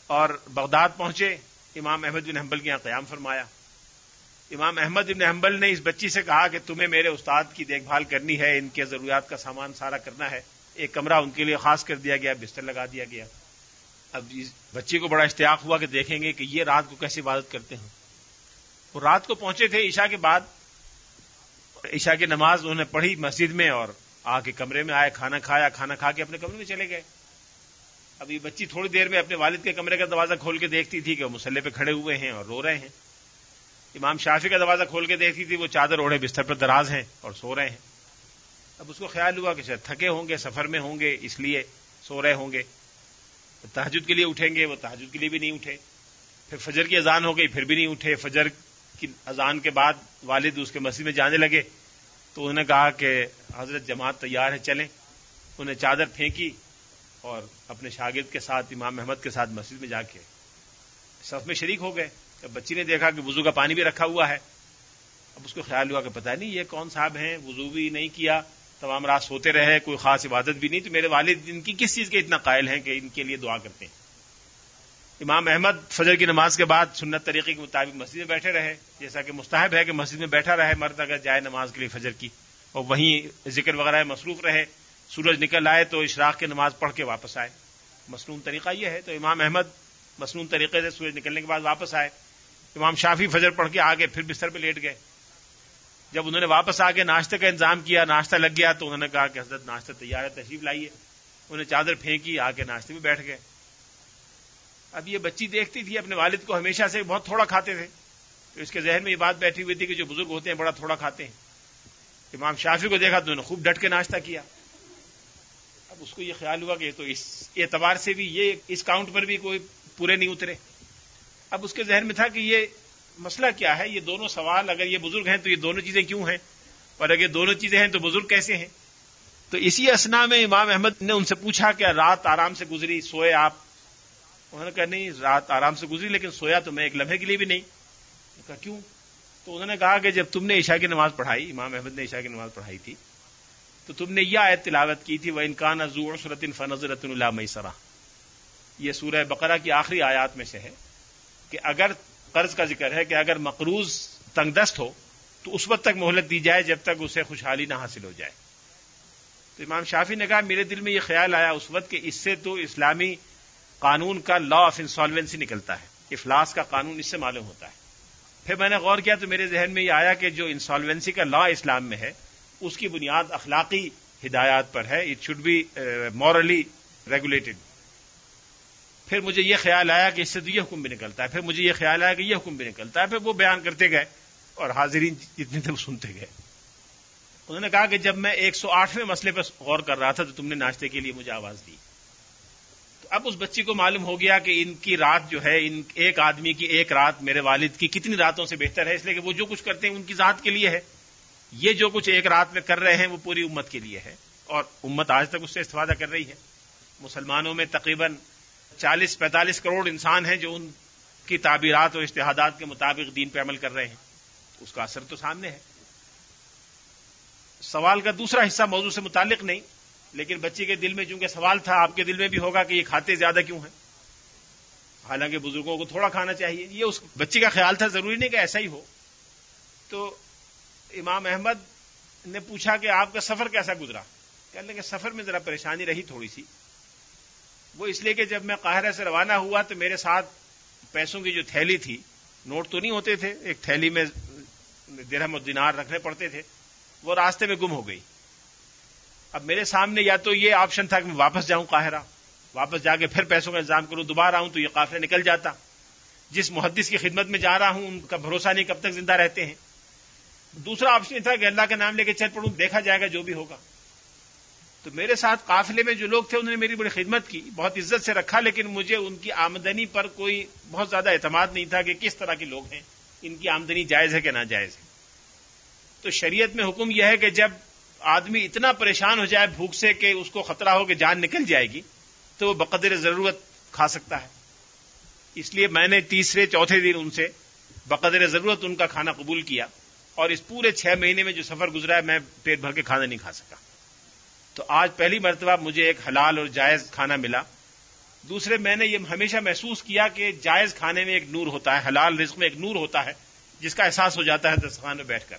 اور بغداد پہنچے۔ امام احمد بن حنبل کے یہاں قیام فرمایا۔ امام احمد بن حنبل نے اس بچی سے کہا کہ تمہیں میرے استاد کی دیکھ بھال کرنی ہے، ان کے ضروریات کا سامان سارا کرنا ہے۔ ایک کمرہ ان کے لیے خاص کر دیا گیا، بستر لگا دیا گیا۔ اب اس بچے کو بڑا اشتیاق ہوا کہ دیکھیں گے کہ یہ رات کو کیسی عبادت کرتے ہیں۔ وہ رات کو پہنچے تھے عشاء کے بعد۔ عشاء کی نماز انہوں نے پڑھی مسجد میں اور آ کے کمرے میں آئے، کھانا کھایا، کھانا کھا کے اپنے کمرے میں چلے گئے۔ اب یہ بچی تھوڑی دیر میں اپنے والد کے کمرے کا دروازہ کھول کے دیکھتی تھی کہ وہ مسلح پہ کھڑے ہوئے ہیں اور رو رہے ہیں۔ امام شافی کا دروازہ کھول کے دیکھتی تھی، وہ چادر اوڑھے، بستر پر دراز ہیں اور سو رہے ہیں۔ اب اس کو خیال ہوا کہ شاید تھکے ہوں گے، سفر میں ہوں گے، اس لیے سو رہے ہوں گے۔ تحجد کے لیے اٹھیں گے، وہ تحجد کے لیے بھی نہیں اٹھے۔ پھر فجر کی اذان ہو گئی، پھر بھی نہیں اٹھے۔ فجر کی اذان کے بعد والد اس کے مسجد میں جانے لگے۔ تو انہوں نے کہا کہ حضرت جماعت تیار ہے، چلیں۔ انہیں چادر پھینکی اور اپنے شاگرد کے ساتھ، امام احمد کے ساتھ مسجد میں جا کے صف میں شریک ہو گئے۔ بچی نے دیکھا کہ وضو کا پانی بھی رکھا ہوا ہے، اب اس کو خیال ہوا کہ پتہ نہیں یہ کون صاحب ہیں، وضو بھی نہیں کیا۔ تمام رات سوتے رہے، کوئی خاص عبادت بھی نہیں۔ تو میرے والد ان کی کس چیز کے اتنا قائل ہیں کہ ان کے لیے دعا کرتے ہیں؟ امام احمد فجر کی نماز کے بعد سنت طریقے کے مطابق مسجد میں بیٹھے رہے۔ جیسا کہ مستحب ہے کہ مسجد میں بیٹھا رہے، مرد اگر جائے نماز کے لیے فجر کی اور وہیں ذکر وغیرہ مصروف رہے، سورج نکل آئے تو اشراق کی نماز پڑھ کے واپس آئے۔ مصنون طریقہ یہ ہے۔ تو امام احمد مصنون طریقے سے سورج نکلنے کے بعد واپس آئے۔ امام شافی فجر پڑھ کے آگے پھر بستر پہ لیٹ گئے۔ جب انہوں نے واپس آ کے ناشتے کا انتظام کیا، ناشتہ لگ گیا تو انہوں نے کہا کہ حضرت ناشتہ تیار ہے، تشریف لائیے انہیں چادر پھینکی، آ کے ناشتے میں بیٹھ گئے۔ اب یہ بچی دیکھتی تھی، اپنے والد کو ہمیشہ سے بہت تھوڑا کھاتے تھے۔ تو اس کے ذہن میں یہ بات بیٹھی ہوئی تھی کہ جو بزرگ ہوتے ہیں، بڑا تھوڑا کھاتے ہیں۔ امام شافی کو دیکھا تو انہوں نے خوب ڈٹ کے ناشتہ کیا۔ اب اس کو یہ خیال ہوا کہ تو اس اعتبار سے بھی یہ اس کاؤنٹ پر بھی کوئی پورے نہیں اترے۔ اب اس کے ذہن میں تھا کہ یہ مسئلہ کیا ہے؟ یہ دونوں سوال، اگر یہ بزرگ ہیں تو یہ دونوں چیزیں کیوں ہیں؟ اور اگر دونوں چیزیں ہیں تو بزرگ کیسے ہیں؟ تو اسی اسنا میں امام احمد نے ان سے پوچھا کہ رات آرام سے گزری، سوئے آپ؟ انہوں نے کہا، نہیں، رات آرام سے گزری، لیکن سویا تو میں ایک لمحے کے لیے بھی نہیں۔ کہا، کیوں؟ تو انہوں نے کہا کہ جب تم نے عشاء کی نماز پڑھائی، امام احمد نے عشاء کی نماز پڑھائی تھی، تو تم نے یہ آیت تلاوت کی تھی وہ انکان ازور صورت فنزرت اللہ میسرا یہ سورہ بقرہ کی آخری آیات میں سے ہے کہ اگر قرض کا ذکر ہے کہ اگر مقروض تنگ دست ہو، تو اس وقت تک مہلت دی جائے جب تک اسے خوشحالی نہ حاصل ہو جائے۔ تو امام شافی نے کہا، میرے دل میں یہ خیال آیا اس وقت کہ اس سے تو اسلامی قانون کا لا آف انسالوینسی نکلتا ہے۔ افلاس کا قانون اس سے معلوم ہوتا ہے۔ پھر میں نے غور کیا تو میرے ذہن میں یہ آیا کہ جو انسالوینسی کا لا اسلام میں ہے، اس کی بنیاد اخلاقی ہدایات پر ہے۔ It should be morally regulated پھر مجھے یہ خیال آیا کہ اس سے تو یہ حکم بھی نکلتا ہے، پھر مجھے یہ خیال آیا کہ یہ حکم بھی نکلتا ہے، پھر وہ بیان کرتے گئے اور حاضرین جتنے تھے وہ سنتے گئے۔ انہوں نے کہا کہ جب میں ایک سو آٹھویں مسئلے پر غور کر رہا تھا تو تم نے ناشتے کے لیے مجھے آواز دی۔ تو اب اس بچی کو معلوم ہو گیا کہ ان کی رات جو ہے، ان ایک آدمی کی ایک رات میرے والد کی کتنی راتوں سے بہتر ہے، اس لیے کہ وہ جو کچھ کرتے ہیں ان کی ذات کے لیے ہے۔ یہ جو کچھ ایک رات میں کر رہے ہیں وہ پوری امت کے لیے ہے اور امت آج تک اس سے استفادہ کر رہی ہے۔ مسلمانوں میں تقریباً چالیس پینتالیس کروڑ انسان ہیں جو ان کی تعبیرات اور اشتہادات کے مطابق دین پہ عمل کر رہے ہیں۔ اس کا اثر تو سامنے ہے۔ سوال کا دوسرا حصہ موضوع سے متعلق نہیں، لیکن بچی کے دل میں چونکہ سوال تھا، آپ کے دل میں بھی ہوگا کہ یہ کھاتے زیادہ کیوں ہیں؟ حالانکہ بزرگوں کو تھوڑا کھانا چاہیے۔ یہ اس بچی کا خیال تھا، ضروری نہیں کہ ایسا ہی ہو۔ تو امام احمد نے پوچھا کہ آپ کا سفر کیسا گزرا؟ کہنے کہ سفر میں ذرا پریشانی رہی تھوڑی سی۔ وہ اس لیے کہ جب میں قاہرہ سے روانہ ہوا تو میرے ساتھ پیسوں کی جو تھیلی تھی، نوٹ تو نہیں ہوتے تھے، ایک تھیلی میں درہم و دینار رکھنے پڑتے تھے، وہ راستے میں گم ہو گئی۔ اب میرے سامنے یا تو یہ آپشن تھا کہ میں واپس جاؤں قاہرہ، واپس جا کے پھر پیسوں کا انتظام کروں، دوبارہ آؤں تو یہ قافلہ نکل جاتا۔ جس محدث کی خدمت میں جا رہا ہوں، ان کا بھروسہ نہیں کب تک زندہ رہتے ہیں۔ دوسرا آپشن یہ تھا کہ اللہ کا نام لے کے چل پڑوں، دیکھا جائے گا جو بھی ہوگا۔ تو میرے ساتھ قافلے میں جو لوگ تھے، انہوں نے میری بڑی خدمت کی، بہت عزت سے رکھا، لیکن مجھے ان کی آمدنی پر کوئی بہت زیادہ اعتماد نہیں تھا کہ کس طرح کے لوگ ہیں، ان کی آمدنی جائز ہے کہ ناجائز ہے۔ تو شریعت میں حکم یہ ہے کہ جب آدمی اتنا پریشان ہو جائے، بھوک سے کہ اس کو خطرہ ہو کہ جان نکل جائے گی، تو وہ بقدر ضرورت کھا سکتا ہے۔ اس لیے میں نے تیسرے، چوتھے دن ان سے بقدر ضرورت ان کا کھانا قبول کیا، اور اس پورے چھ مہینے میں جو سفر گزرا ہے، میں پیٹ بھر کے کھانا نہیں کھا سکا۔ تو آج پہلی مرتبہ مجھے ایک حلال اور جائز کھانا ملا۔ دوسرے، میں نے یہ ہمیشہ محسوس کیا کہ جائز کھانے میں ایک نور ہوتا ہے، حلال رزق میں ایک نور ہوتا ہے، جس کا احساس ہو جاتا ہے دستخان میں بیٹھ کر۔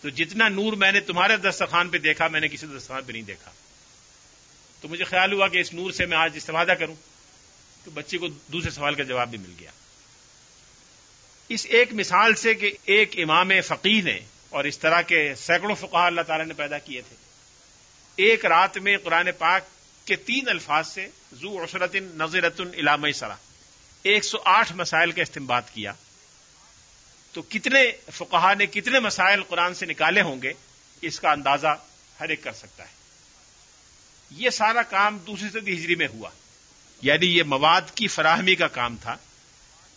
تو جتنا نور میں نے تمہارے دستخان پہ دیکھا، میں نے کسی دستخان پہ نہیں دیکھا۔ تو مجھے خیال ہوا کہ اس نور سے میں آج استفادہ کروں۔ تو بچے کو دوسرے سوال کا جواب بھی مل گیا۔ اس ایک مثال سے کہ ایک امام فقیر نے اور اس طرح کے سینکڑوں فقہ اللہ تعالیٰ نے پیدا کیے تھے۔ ایک رات میں قرآن پاک کے تین الفاظ سے زو عشرت نظرت علام سرا ایک سو آٹھ مسائل کا استعمال کیا۔ تو کتنے فقہ نے کتنے مسائل قرآن سے نکالے ہوں گے، اس کا اندازہ ہر ایک کر سکتا ہے۔ یہ سارا کام دوسری صدی ہجری میں ہوا۔ یعنی یہ مواد کی فراہمی کا کام تھا۔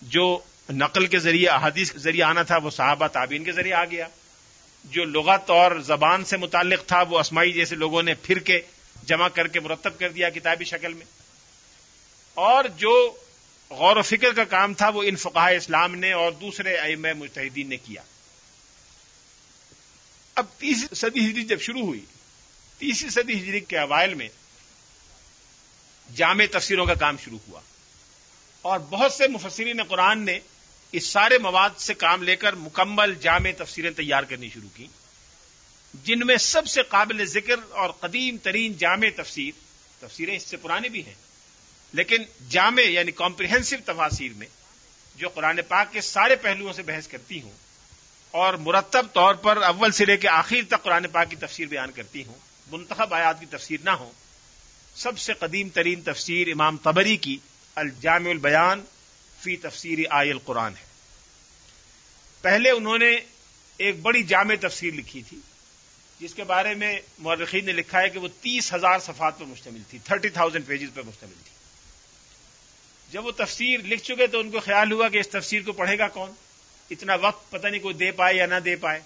جو نقل کے ذریعے، احادیث کے ذریعے آنا تھا، وہ صحابہ تعبین کے ذریعے آ گیا۔ جو لغت اور زبان سے متعلق تھا، وہ اسمائی جیسے لوگوں نے پھر کے جمع کر کے مرتب کر دیا کتابی شکل میں۔ اور جو غور و فکر کا کام تھا، وہ ان فقہ اسلام نے اور دوسرے ام مجتہدین نے کیا۔ اب تیسری صدی ہجری جب شروع ہوئی، تیسری صدی ہجری کے اوائل میں جامع تفسیروں کا کام شروع ہوا۔ اور بہت سے مفسرین قرآن نے اس سارے مواد سے کام لے کر مکمل جامع تفسیریں تیار کرنی شروع کی۔ جن میں سب سے قابل ذکر اور قدیم ترین جامع تفسیر، تفسیریں اس سے پرانی بھی ہیں، لیکن جامع یعنی کمپریہنسو تفاصیر میں، جو قرآن پاک کے سارے پہلوؤں سے بحث کرتی ہوں، اور مرتب طور پر اول سے لے کے آخر تک قرآن پاک کی تفسیر بیان کرتی ہوں، منتخب آیات کی تفسیر نہ ہو سب سے قدیم ترین تفسیر امام تبری کی، الجامع البیان فی تفسیر آئی القرآن ہے۔ پہلے انہوں نے ایک بڑی جامع تفسیر لکھی تھی، جس کے بارے میں مورخین نے لکھا ہے کہ وہ تیس ہزار صفحات پر مشتمل تھی، تھرٹی تھاؤزینڈ پیجز پر مشتمل تھی۔ جب وہ تفسیر لکھ چکے تو ان کو خیال ہوا کہ اس تفسیر کو پڑھے گا کون؟ اتنا وقت پتہ نہیں کوئی دے پائے یا نہ دے پائے۔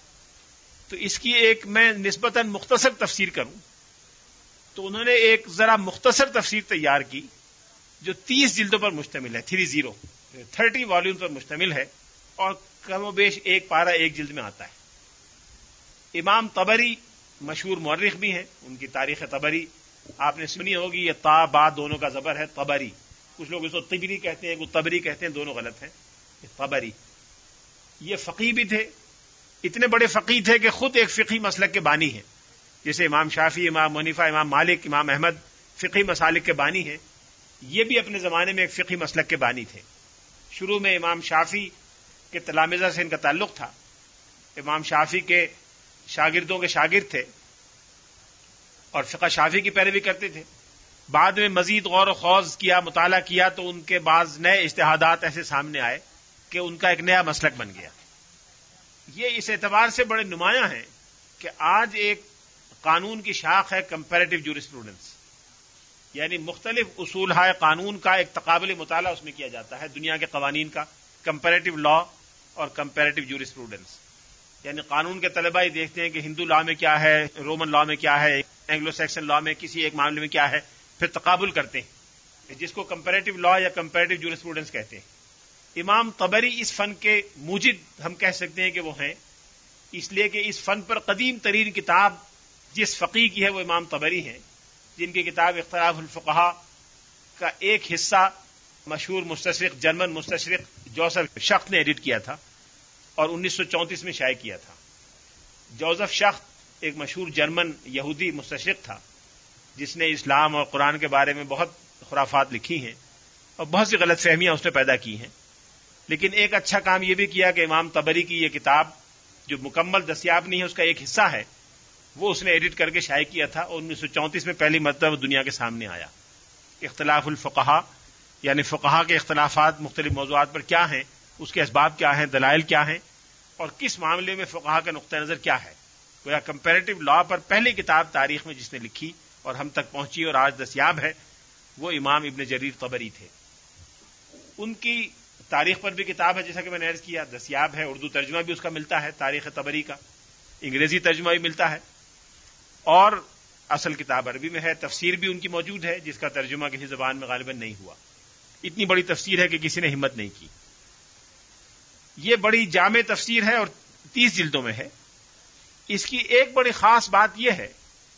تو اس کی ایک میں نسبتاً مختصر تفسیر کروں۔ تو انہوں نے ایک ذرا مختصر تفسیر تیار کی جو تیس جلدوں پر مشتمل ہے، تھری زیرو۔ تھرٹی والیوم پر مشتمل ہے اور کم و بیش ایک پارا ایک جلد میں آتا ہے۔ امام تبری مشہور مورخ بھی ہیں، ان کی تاریخ تبری آپ نے سنی ہوگی، یہ تا با دونوں کا زبر ہے تبری کچھ لوگ اس کو تبری کہتے ہیں کچھ تبری کہتے ہیں، دونوں غلط ہیں۔ تبری یہ فقی بھی تھے، اتنے بڑے فقی تھے کہ خود ایک فقی مسلک کے بانی ہیں۔ جیسے امام شافی امام منیفہ امام مالک، امام احمد فقی مسالک کے بانی ہیں۔ یہ بھی اپنے زمانے میں ایک فقی مسلک کے بانی تھے۔ شروع میں امام شافی کے تلامزہ سے ان کا تعلق تھا۔ امام شافی کے شاگردوں کے شاگرد تھے اور فقہ شافی کی پیروی کرتے تھے۔ بعد میں مزید غور و خوض کیا، مطالعہ کیا تو ان کے بعض نئے اشتہادات ایسے سامنے آئے کہ ان کا ایک نیا مسلک بن گیا۔ یہ اس اعتبار سے بڑے نمایاں ہیں کہ آج ایک قانون کی شاخ ہے کمپیریٹو جورسپروڈنس یعنی مختلف اصول ہے، قانون کا ایک تقابل مطالعہ اس میں کیا جاتا ہے، دنیا کے قوانین کا کمپیریٹو لا اور کمپیریٹو جورسپروڈنس یعنی قانون کے طلبہ ہی دیکھتے ہیں کہ ہندو لا میں کیا ہے رومن لا میں کیا ہے اینگلو سیکشن لا میں کسی ایک معاملے میں کیا ہے، پھر تقابل کرتے ہیں۔ جس کو کمپیریٹو لا یا کمپیریٹو جورسپروڈنس کہتے ہیں۔ امام تبری اس فن کے موجد ہم کہہ سکتے ہیں کہ وہ ہیں۔ اس لیے کہ اس فن پر قدیم ترین کتاب جس فقی کی ہے وہ امام تبری ہیں۔ جن کی کتاب اختلاف الفقہ کا ایک حصہ مشہور مستشرق، جرمن مستشرق جوسف شخت نے ایڈٹ کیا تھا اور انیس سو چونتیس میں شائع کیا تھا۔ جوزف شخت ایک مشہور جرمن یہودی مستشرق تھا، جس نے اسلام اور قرآن کے بارے میں بہت خرافات لکھی ہیں اور بہت سی غلط فہمیاں اس نے پیدا کی ہیں۔ لیکن ایک اچھا کام یہ بھی کیا کہ امام تبری کی یہ کتاب جو مکمل دستیاب نہیں ہے، اس کا ایک حصہ ہے۔ وہ اس نے ایڈٹ کر کے شائع کیا تھا اور انیس سو چونتیس میں پہلی مرتبہ دنیا کے سامنے آیا۔ اختلاف الفقہ یعنی فقہ کے اختلافات مختلف موضوعات پر کیا ہیں، اس کے اسباب کیا ہیں، دلائل کیا ہیں، اور کس معاملے میں فقہ کا نقطۂ نظر کیا ہے۔ گویا کمپیریٹو لا پر پہلی کتاب تاریخ میں جس نے لکھی اور ہم تک پہنچی اور آج دستیاب ہے، وہ امام ابن جریر قبری تھے۔ ان کی تاریخ پر بھی کتاب ہے جیسا کہ میں نے عرض کیا، دستیاب ہے، اردو ترجمہ بھی اس کا ملتا ہے، تاریخ تبری کا، انگریزی ترجمہ بھی ملتا ہے۔ اور اصل کتاب عربی میں ہے، تفسیر بھی ان کی موجود ہے، جس کا ترجمہ کسی زبان میں غالباً نہیں ہوا۔ اتنی بڑی تفسیر ہے کہ کسی نے ہمت نہیں کی۔ یہ بڑی جامع تفسیر ہے اور تیس جلدوں میں ہے۔ اس کی ایک بڑی خاص بات یہ ہے،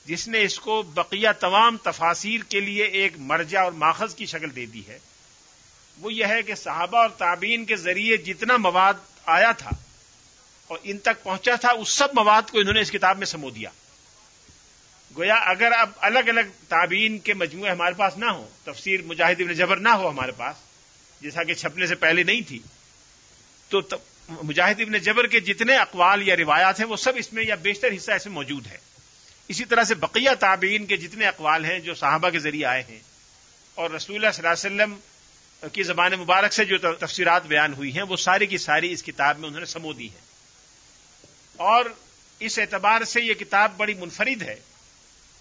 جس نے اس کو بقیہ تمام تفاصیر کے لیے ایک مرجع اور ماخذ کی شکل دے دی ہے۔ وہ یہ ہے کہ صحابہ اور تابعین کے ذریعے جتنا مواد آیا تھا اور ان تک پہنچا تھا، اس سب مواد کو انہوں نے اس کتاب میں سمو دیا۔ گویا اگر اب الگ الگ تابعین کے مجموعے ہمارے پاس نہ ہوں، تفسیر مجاہد ابن جبر نہ ہو ہمارے پاس، جیسا کہ چھپنے سے پہلے نہیں تھی، تو مجاہد ابن جبر کے جتنے اقوال یا روایات ہیں، وہ سب اس میں یا بیشتر حصہ ایسے موجود ہے اسی طرح سے بقیہ تابعین کے جتنے اقوال ہیں جو صحابہ کے ذریعے آئے ہیں، اور رسول اللہ صلی اللہ علیہ وسلم کی زبان مبارک سے جو تفسیرات بیان ہوئی ہیں، وہ ساری کی ساری اس کتاب میں انہوں نے سمو دی ہے اور اس اعتبار سے یہ کتاب بڑی منفرد ہے۔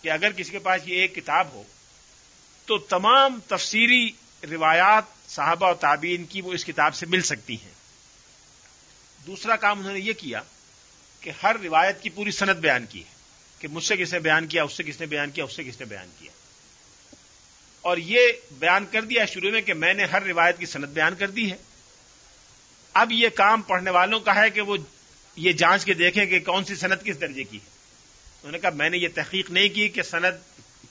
کہ اگر کسی کے پاس یہ ایک کتاب ہو، تو تمام تفسیری روایات صحابہ و تعبین کی وہ اس کتاب سے مل سکتی ہیں۔ دوسرا کام انہوں نے یہ کیا کہ ہر روایت کی پوری صنعت بیان کی ہے، کہ مجھ سے کس نے بیان کیا، اس سے کس نے بیان کیا، اس سے کس نے بیان کیا۔ اور یہ بیان کر دیا شروع میں کہ میں نے ہر روایت کی صنعت بیان کر دی ہے۔ اب یہ کام پڑھنے والوں کا ہے کہ وہ یہ جانچ کے دیکھیں کہ کون سی صنعت کس درجے کی ہے۔ انہوں نے کہا، میں نے یہ تحقیق نہیں کی کہ صنعت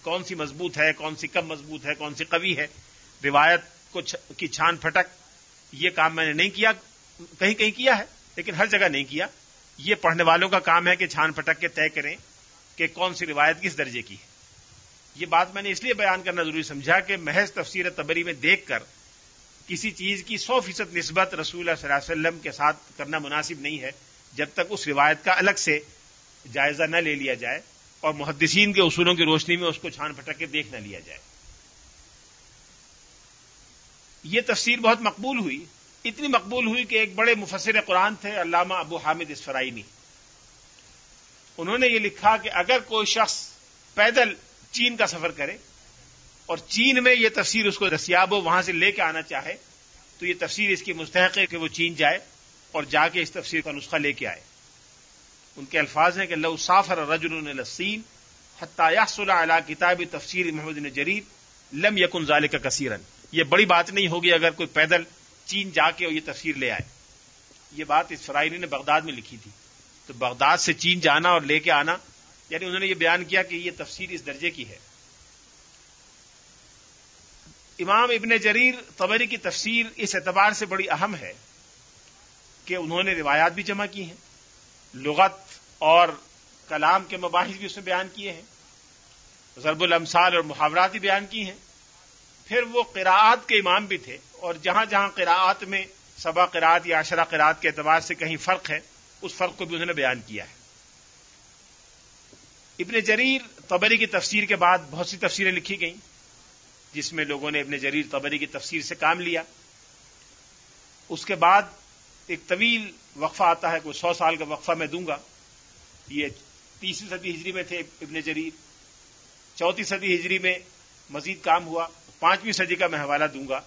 کون سی مضبوط ہے، کون سی کم مضبوط ہے، کون سی قوی ہے۔ روایت کو کی چھان پھٹک، یہ کام میں نے نہیں کیا، کہیں کہیں کیا ہے، لیکن ہر جگہ نہیں کیا۔ یہ پڑھنے والوں کا کام ہے کہ چھان پھٹک کے طے کریں کہ کون سی روایت کس درجے کی ہے۔ یہ بات میں نے اس لیے بیان کرنا ضروری سمجھا کہ محض تفسیر تبری میں دیکھ کر کسی چیز کی سو فیصد نسبت رسول اللہ صلی اللہ علیہ وسلم کے ساتھ کرنا مناسب نہیں ہے، جب تک اس روایت کا الگ سے جائزہ نہ لے لیا جائے اور محدثین کے اصولوں کی روشنی میں اس کو چھان پھٹک کے دیکھ نہ لیا جائے۔ یہ تفسیر بہت مقبول ہوئی۔ اتنی مقبول ہوئی کہ ایک بڑے مفسر قرآن تھے، علامہ ابو حامد اسفرائنی انہوں نے یہ لکھا کہ اگر کوئی شخص پیدل چین کا سفر کرے اور چین میں یہ تفسیر اس کو دستیاب ہو، وہاں سے لے کے آنا چاہے، تو یہ تفسیر اس کی مستحق ہے کہ وہ چین جائے اور جا کے اس تفسیر کا نسخہ لے کے آئے۔ ان کے الفاظ ہیں کہ لو سافر رجل السین حتیہ صلاح علا کتاب تفسیر محمد جرید لم یکن ظال کا کثیرن یہ بڑی بات نہیں ہوگی اگر کوئی پیدل چین جا کے اور یہ تفسیر لے آئے۔ یہ بات اس فرائنی نے بغداد میں لکھی تھی۔ تو بغداد سے چین جانا اور لے کے آنا یعنی انہوں نے یہ بیان کیا کہ یہ تفسیر اس درجے کی ہے۔ امام ابن جریر تبری کی تفسیر اس اعتبار سے بڑی اہم ہے کہ انہوں نے روایات بھی جمع کی ہیں۔ لغت اور کلام کے مباحث بھی اس میں بیان کیے ہیں، ضرب الامثال اور محاورات بھی بیان کی ہیں۔ پھر وہ قراعت کے امام بھی تھے اور جہاں جہاں قراعت میں سبا قراعت یا عشرہ قراعت کے اعتبار سے کہیں فرق ہے، اس فرق کو بھی انہوں نے بیان کیا ہے۔ ابن جریر تبری کی تفسیر کے بعد بہت سی تفسیریں لکھی گئیں، جس میں لوگوں نے ابن جریر تبری کی تفسیر سے کام لیا۔ اس کے بعد ایک طویل وقفہ آتا ہے، کوئی سو سال کا وقفہ میں دوں گا۔ یہ تیسری صدی ہجری میں تھے ابن جریر۔ چوتھی صدی ہجری میں مزید کام ہوا۔ پانچویں صدی کا میں حوالہ دوں گا۔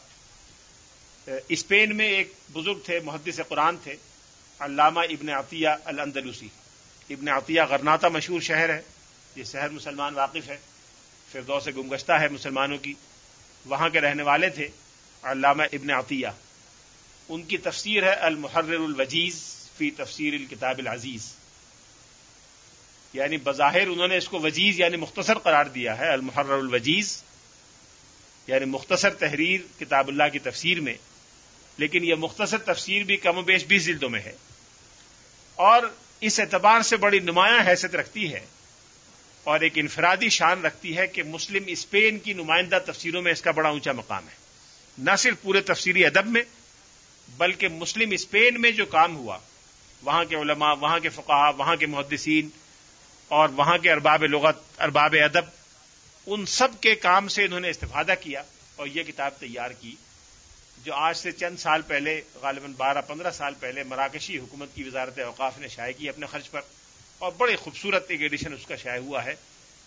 اسپین میں ایک بزرگ تھے، محدث قرآن تھے، علامہ ابن عطیہ الاندلوسی۔ ابن عطیہ غرناتا مشہور شہر ہے۔ یہ شہر مسلمان واقف ہے۔ فردو سے گمگشتہ ہے مسلمانوں کی۔ وہاں کے رہنے والے تھے علامہ ابن عطیہ۔ ان کی تفسیر ہے المحرر الوجیز فی تفسیر الکتاب العزیز. یعنی بظاہر انہوں نے اس کو وجیز یعنی مختصر قرار دیا ہے، المحرر الوجیز یعنی مختصر تحریر کتاب اللہ کی تفسیر میں، لیکن یہ مختصر تفسیر بھی کم و بیش بیس جلدوں میں ہے۔ اور اس اعتبار سے بڑی نمایاں حیثیت رکھتی ہے اور ایک انفرادی شان رکھتی ہے کہ مسلم اسپین کی نمائندہ تفسیروں میں اس کا بڑا اونچا مقام ہے۔ نہ صرف پورے تفسیری ادب میں بلکہ مسلم اسپین میں جو کام ہوا، وہاں کے علماء، وہاں کے فقہ وہاں کے محدثین اور وہاں کے ارباب لغت، ارباب ادب، ان سب کے کام سے انہوں نے استفادہ کیا اور یہ کتاب تیار کی، جو آج سے چند سال پہلے، غالباً بارہ، پندرہ سال پہلے مراکشی حکومت کی وزارت اوقاف نے شائع کی اپنے خرچ پر اور بڑے خوبصورت ایک ایڈیشن اس کا شائع ہوا ہے،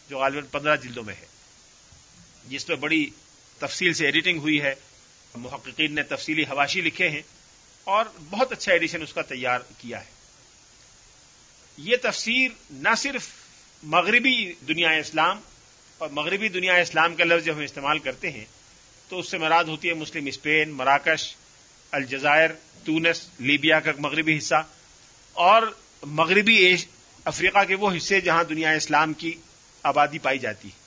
جو غالباً پندرہ جلدوں میں ہے۔ جس پہ بڑی تفصیل سے ایڈیٹنگ ہوئی ہے۔ محققین نے تفصیلی حواشی لکھے ہیں اور بہت اچھا ایڈیشن اس کا تیار کیا ہے۔ یہ تفسیر نہ صرف مغربی دنیا اسلام اور مغربی دنیا اسلام کا لفظ جب ہم استعمال کرتے ہیں، تو اس سے مراد ہوتی ہے مسلم اسپین، مراکش، الجزائر، تونس، لیبیا کا مغربی حصہ اور مغربی افریقہ کے وہ حصے جہاں دنیا اسلام کی آبادی پائی جاتی ہے۔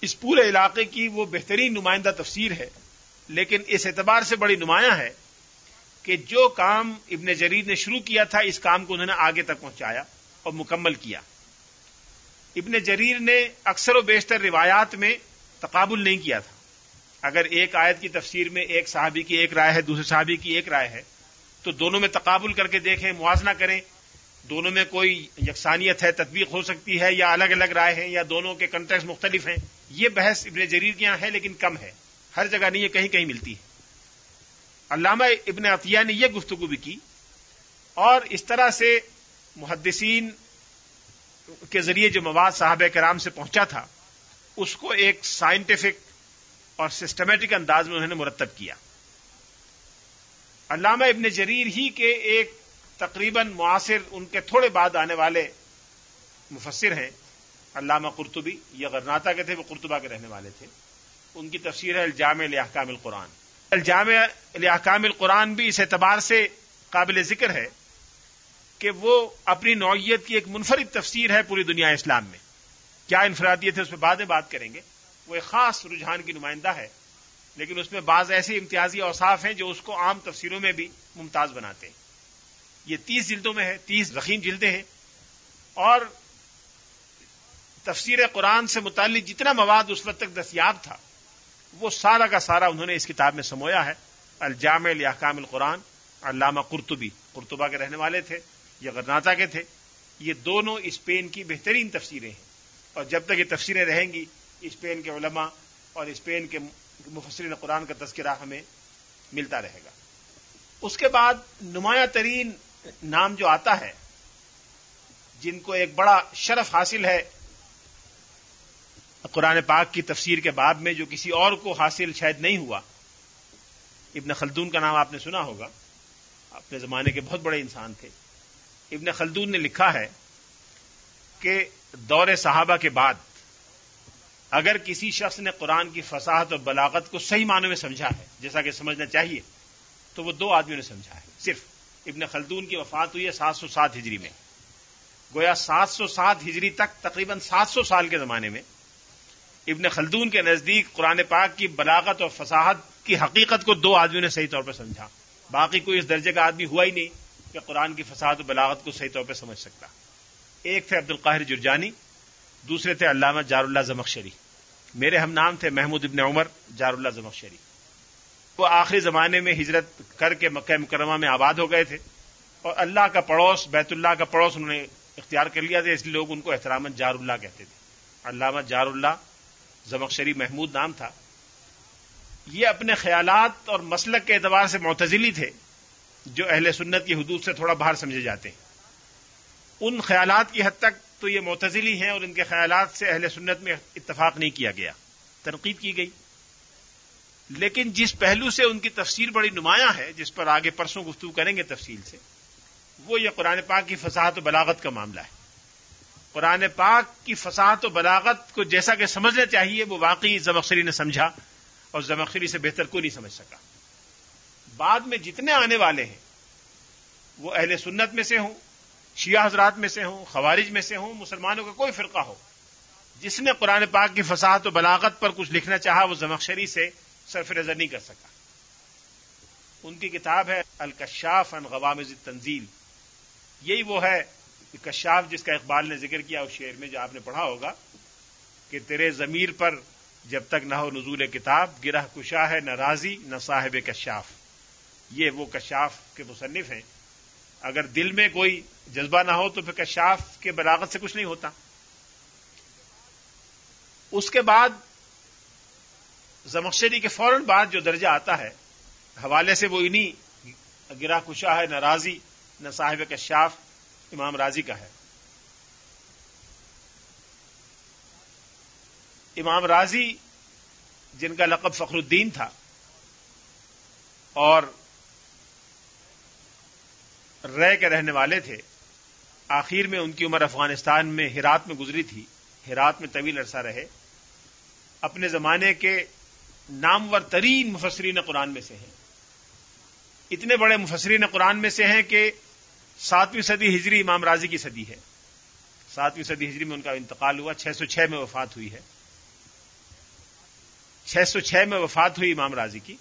اس پورے علاقے کی وہ بہترین نمائندہ تفسیر ہے، لیکن اس اعتبار سے بڑی نمایاں ہے کہ جو کام ابن جریر نے شروع کیا تھا، اس کام کو انہوں نے آگے تک پہنچایا اور مکمل کیا۔ ابن جریر نے اکثر و بیشتر روایات میں تقابل نہیں کیا تھا۔ اگر ایک آیت کی تفسیر میں ایک صحابی کی ایک رائے ہے، دوسرے صحابی کی ایک رائے ہے، تو دونوں میں تقابل کر کے دیکھیں، موازنہ کریں۔ دونوں میں کوئی یکسانیت ہے، تطبیق ہو سکتی ہے یا الگ الگ رائے ہیں یا دونوں کے کنٹیکس مختلف ہیں۔ یہ بحث ابن جریر کے یہاں ہے لیکن کم ہے۔ ہر جگہ نہیں، یہ کہیں کہیں ملتی ہے۔ علامہ ابن عطیہ نے یہ گفتگو بھی کی اور اس طرح سے محدثین کے ذریعے جو مواد صاحب کرام سے پہنچا تھا، اس کو ایک سائنٹیفک اور سسٹمیٹک انداز میں انہوں نے مرتب کیا۔ علامہ ابن جریر ہی کے ایک تقریباً معاصر، ان کے تھوڑے بعد آنے والے مفسر ہیں۔ علامہ قرطبی یہ غرناتا کے تھے، وہ قرطبہ کے رہنے والے تھے۔ ان کی تفسیر ہے الجامع الاحکام القرآن۔ الجامع الاحکام القرآن بھی اس اعتبار سے قابل ذکر ہے کہ وہ اپنی نوعیت کی ایک منفرد تفسیر ہے پوری دنیا اسلام میں۔ کیا انفرادیت ہے اس پہ بعد میں بات کریں گے۔ وہ ایک خاص رجحان کی نمائندہ ہے، لیکن اس میں بعض ایسے امتیازی اوصاف ہیں جو اس کو عام تفسیروں میں بھی ممتاز بناتے ہیں۔ یہ تیس جلدوں میں ہے، تیس رقیم جلدیں ہیں۔ اور تفسیر قرآن سے متعلق جتنا مواد اس وقت تک دستیاب تھا، وہ سارا کا سارا انہوں نے اس کتاب میں سمویا ہے۔ الجامع الاحکام القرآن، علامہ قرطبی، قرطبہ کے رہنے والے تھے یا غرناتا کے تھے۔ یہ دونوں اسپین کی بہترین تفسیریں ہیں۔ اور جب تک یہ تفسیریں رہیں گی اسپین کے علماء اور اسپین کے مفسرین قرآن کا تذکرہ ہمیں ملتا رہے گا۔ اس کے بعد نمایاں ترین نام جو آتا ہے، جن کو ایک بڑا شرف حاصل ہے قرآن پاک کی تفسیر کے بعد میں جو کسی اور کو حاصل شاید نہیں ہوا، ابن خلدون کا نام آپ نے سنا ہوگا۔ اپنے زمانے کے بہت بڑے انسان تھے۔ ابن خلدون نے لکھا ہے کہ دور صحابہ کے بعد اگر کسی شخص نے قرآن کی فصاحت اور بلاغت کو صحیح معنوں میں سمجھا ہے، جیسا کہ سمجھنا چاہیے، تو وہ دو آدمیوں نے سمجھا ہے۔ صرف ابن خلدون کی وفات ہوئی ہے سات سو سات ہجری میں۔ گویا سات سو سات ہجری تک تقریباً سات سو سال کے زمانے میں ابن خلدون کے نزدیک قرآن پاک کی بلاغت اور فصاحت کی حقیقت کو دو آدمیوں نے صحیح طور پہ سمجھا۔ باقی کوئی اس درجے کا آدمی ہوا ہی نہیں کہ قرآن کی فساد و بلاغت کو صحیح طور پہ سمجھ سکتا۔ ایک تھے عبد القاہر جرجانی، دوسرے تھے علامہ جار اللہ زمخشری۔ میرے ہم نام تھے محمود ابن عمر جار اللہ زمخشری۔ وہ آخری زمانے میں ہجرت کر کے مکہ مکرمہ میں آباد ہو گئے تھے اور اللہ کا پڑوس، بیت اللہ کا پڑوس انہوں نے اختیار کر لیا تھا، اس لیے لوگ ان کو احترام جار اللہ کہتے تھے۔ علامہ جار اللہ زمخشری محمود نام تھا، یہ اپنے خیالات اور مسلک کے اعتبار سے معتزلی تھے، جو اہل سنت کی حدود سے تھوڑا باہر سمجھے جاتے ہیں۔ ان خیالات کی حد تک تو یہ معتزلی ہیں اور ان کے خیالات سے اہل سنت میں اتفاق نہیں کیا گیا، تنقید کی گئی۔ لیکن جس پہلو سے ان کی تفسیر بڑی نمایاں ہے، جس پر آگے پرسوں گفتگو کریں گے تفصیل سے، وہ یہ قرآن پاک کی فساحت و بلاغت کا معاملہ ہے۔ قرآن پاک کی فساحت و بلاغت کو جیسا کہ سمجھنا چاہیے، وہ واقعی زمخشری نے سمجھا اور زمخشری سے بہتر کو نہیں سمجھ سکا۔ بعد میں جتنے آنے والے ہیں، وہ اہل سنت میں سے ہوں، شیعہ حضرات میں سے ہوں، خوارج میں سے ہوں، مسلمانوں کا کوئی فرقہ ہو، جس نے قرآن پاک کی فساحت و بلاغت پر کچھ لکھنا چاہا، وہ زمخشری سے صرف نظر نہیں کر سکا۔ ان کی کتاب ہے الکشاف ان غوامز تنزیل یہی وہ ہے کشاف جس کا اقبال نے ذکر کیا اس شعر میں جو آپ نے پڑھا ہوگا کہ تیرے ضمیر پر جب تک نہ ہو نزول کتاب، گرہ کشا ہے نہ راضی، نہ صاحب کشاف۔ یہ وہ کشاف کے مصنف ہیں۔ اگر دل میں کوئی جذبہ نہ ہو تو پھر کشاف کے بلاغت سے کچھ نہیں ہوتا۔ اس کے بعد زمخشری کے فوراً بعد جو درجہ آتا ہے، حوالے سے وہ انہی گرا کشا ہے نہ راضی، نہ صاحب کشاف امام راضی کا ہے۔ امام راضی جن کا لقب فخر الدین تھا اور رے کے رہنے والے تھے، آخر میں ان کی عمر افغانستان میں ہرات میں گزری تھی، ہرات میں طویل عرصہ رہے۔ اپنے زمانے کے نامور ترین مفسرین قرآن میں سے ہیں۔ اتنے بڑے مفسرین قرآن میں سے ہیں کہ ساتویں صدی ہجری امام راضی کی صدی ہے۔ ساتویں صدی ہجری میں ان کا انتقال ہوا، چھ سو چھ میں وفات ہوئی ہے۔ چھ سو چھ میں وفات ہوئی امام راضی کی۔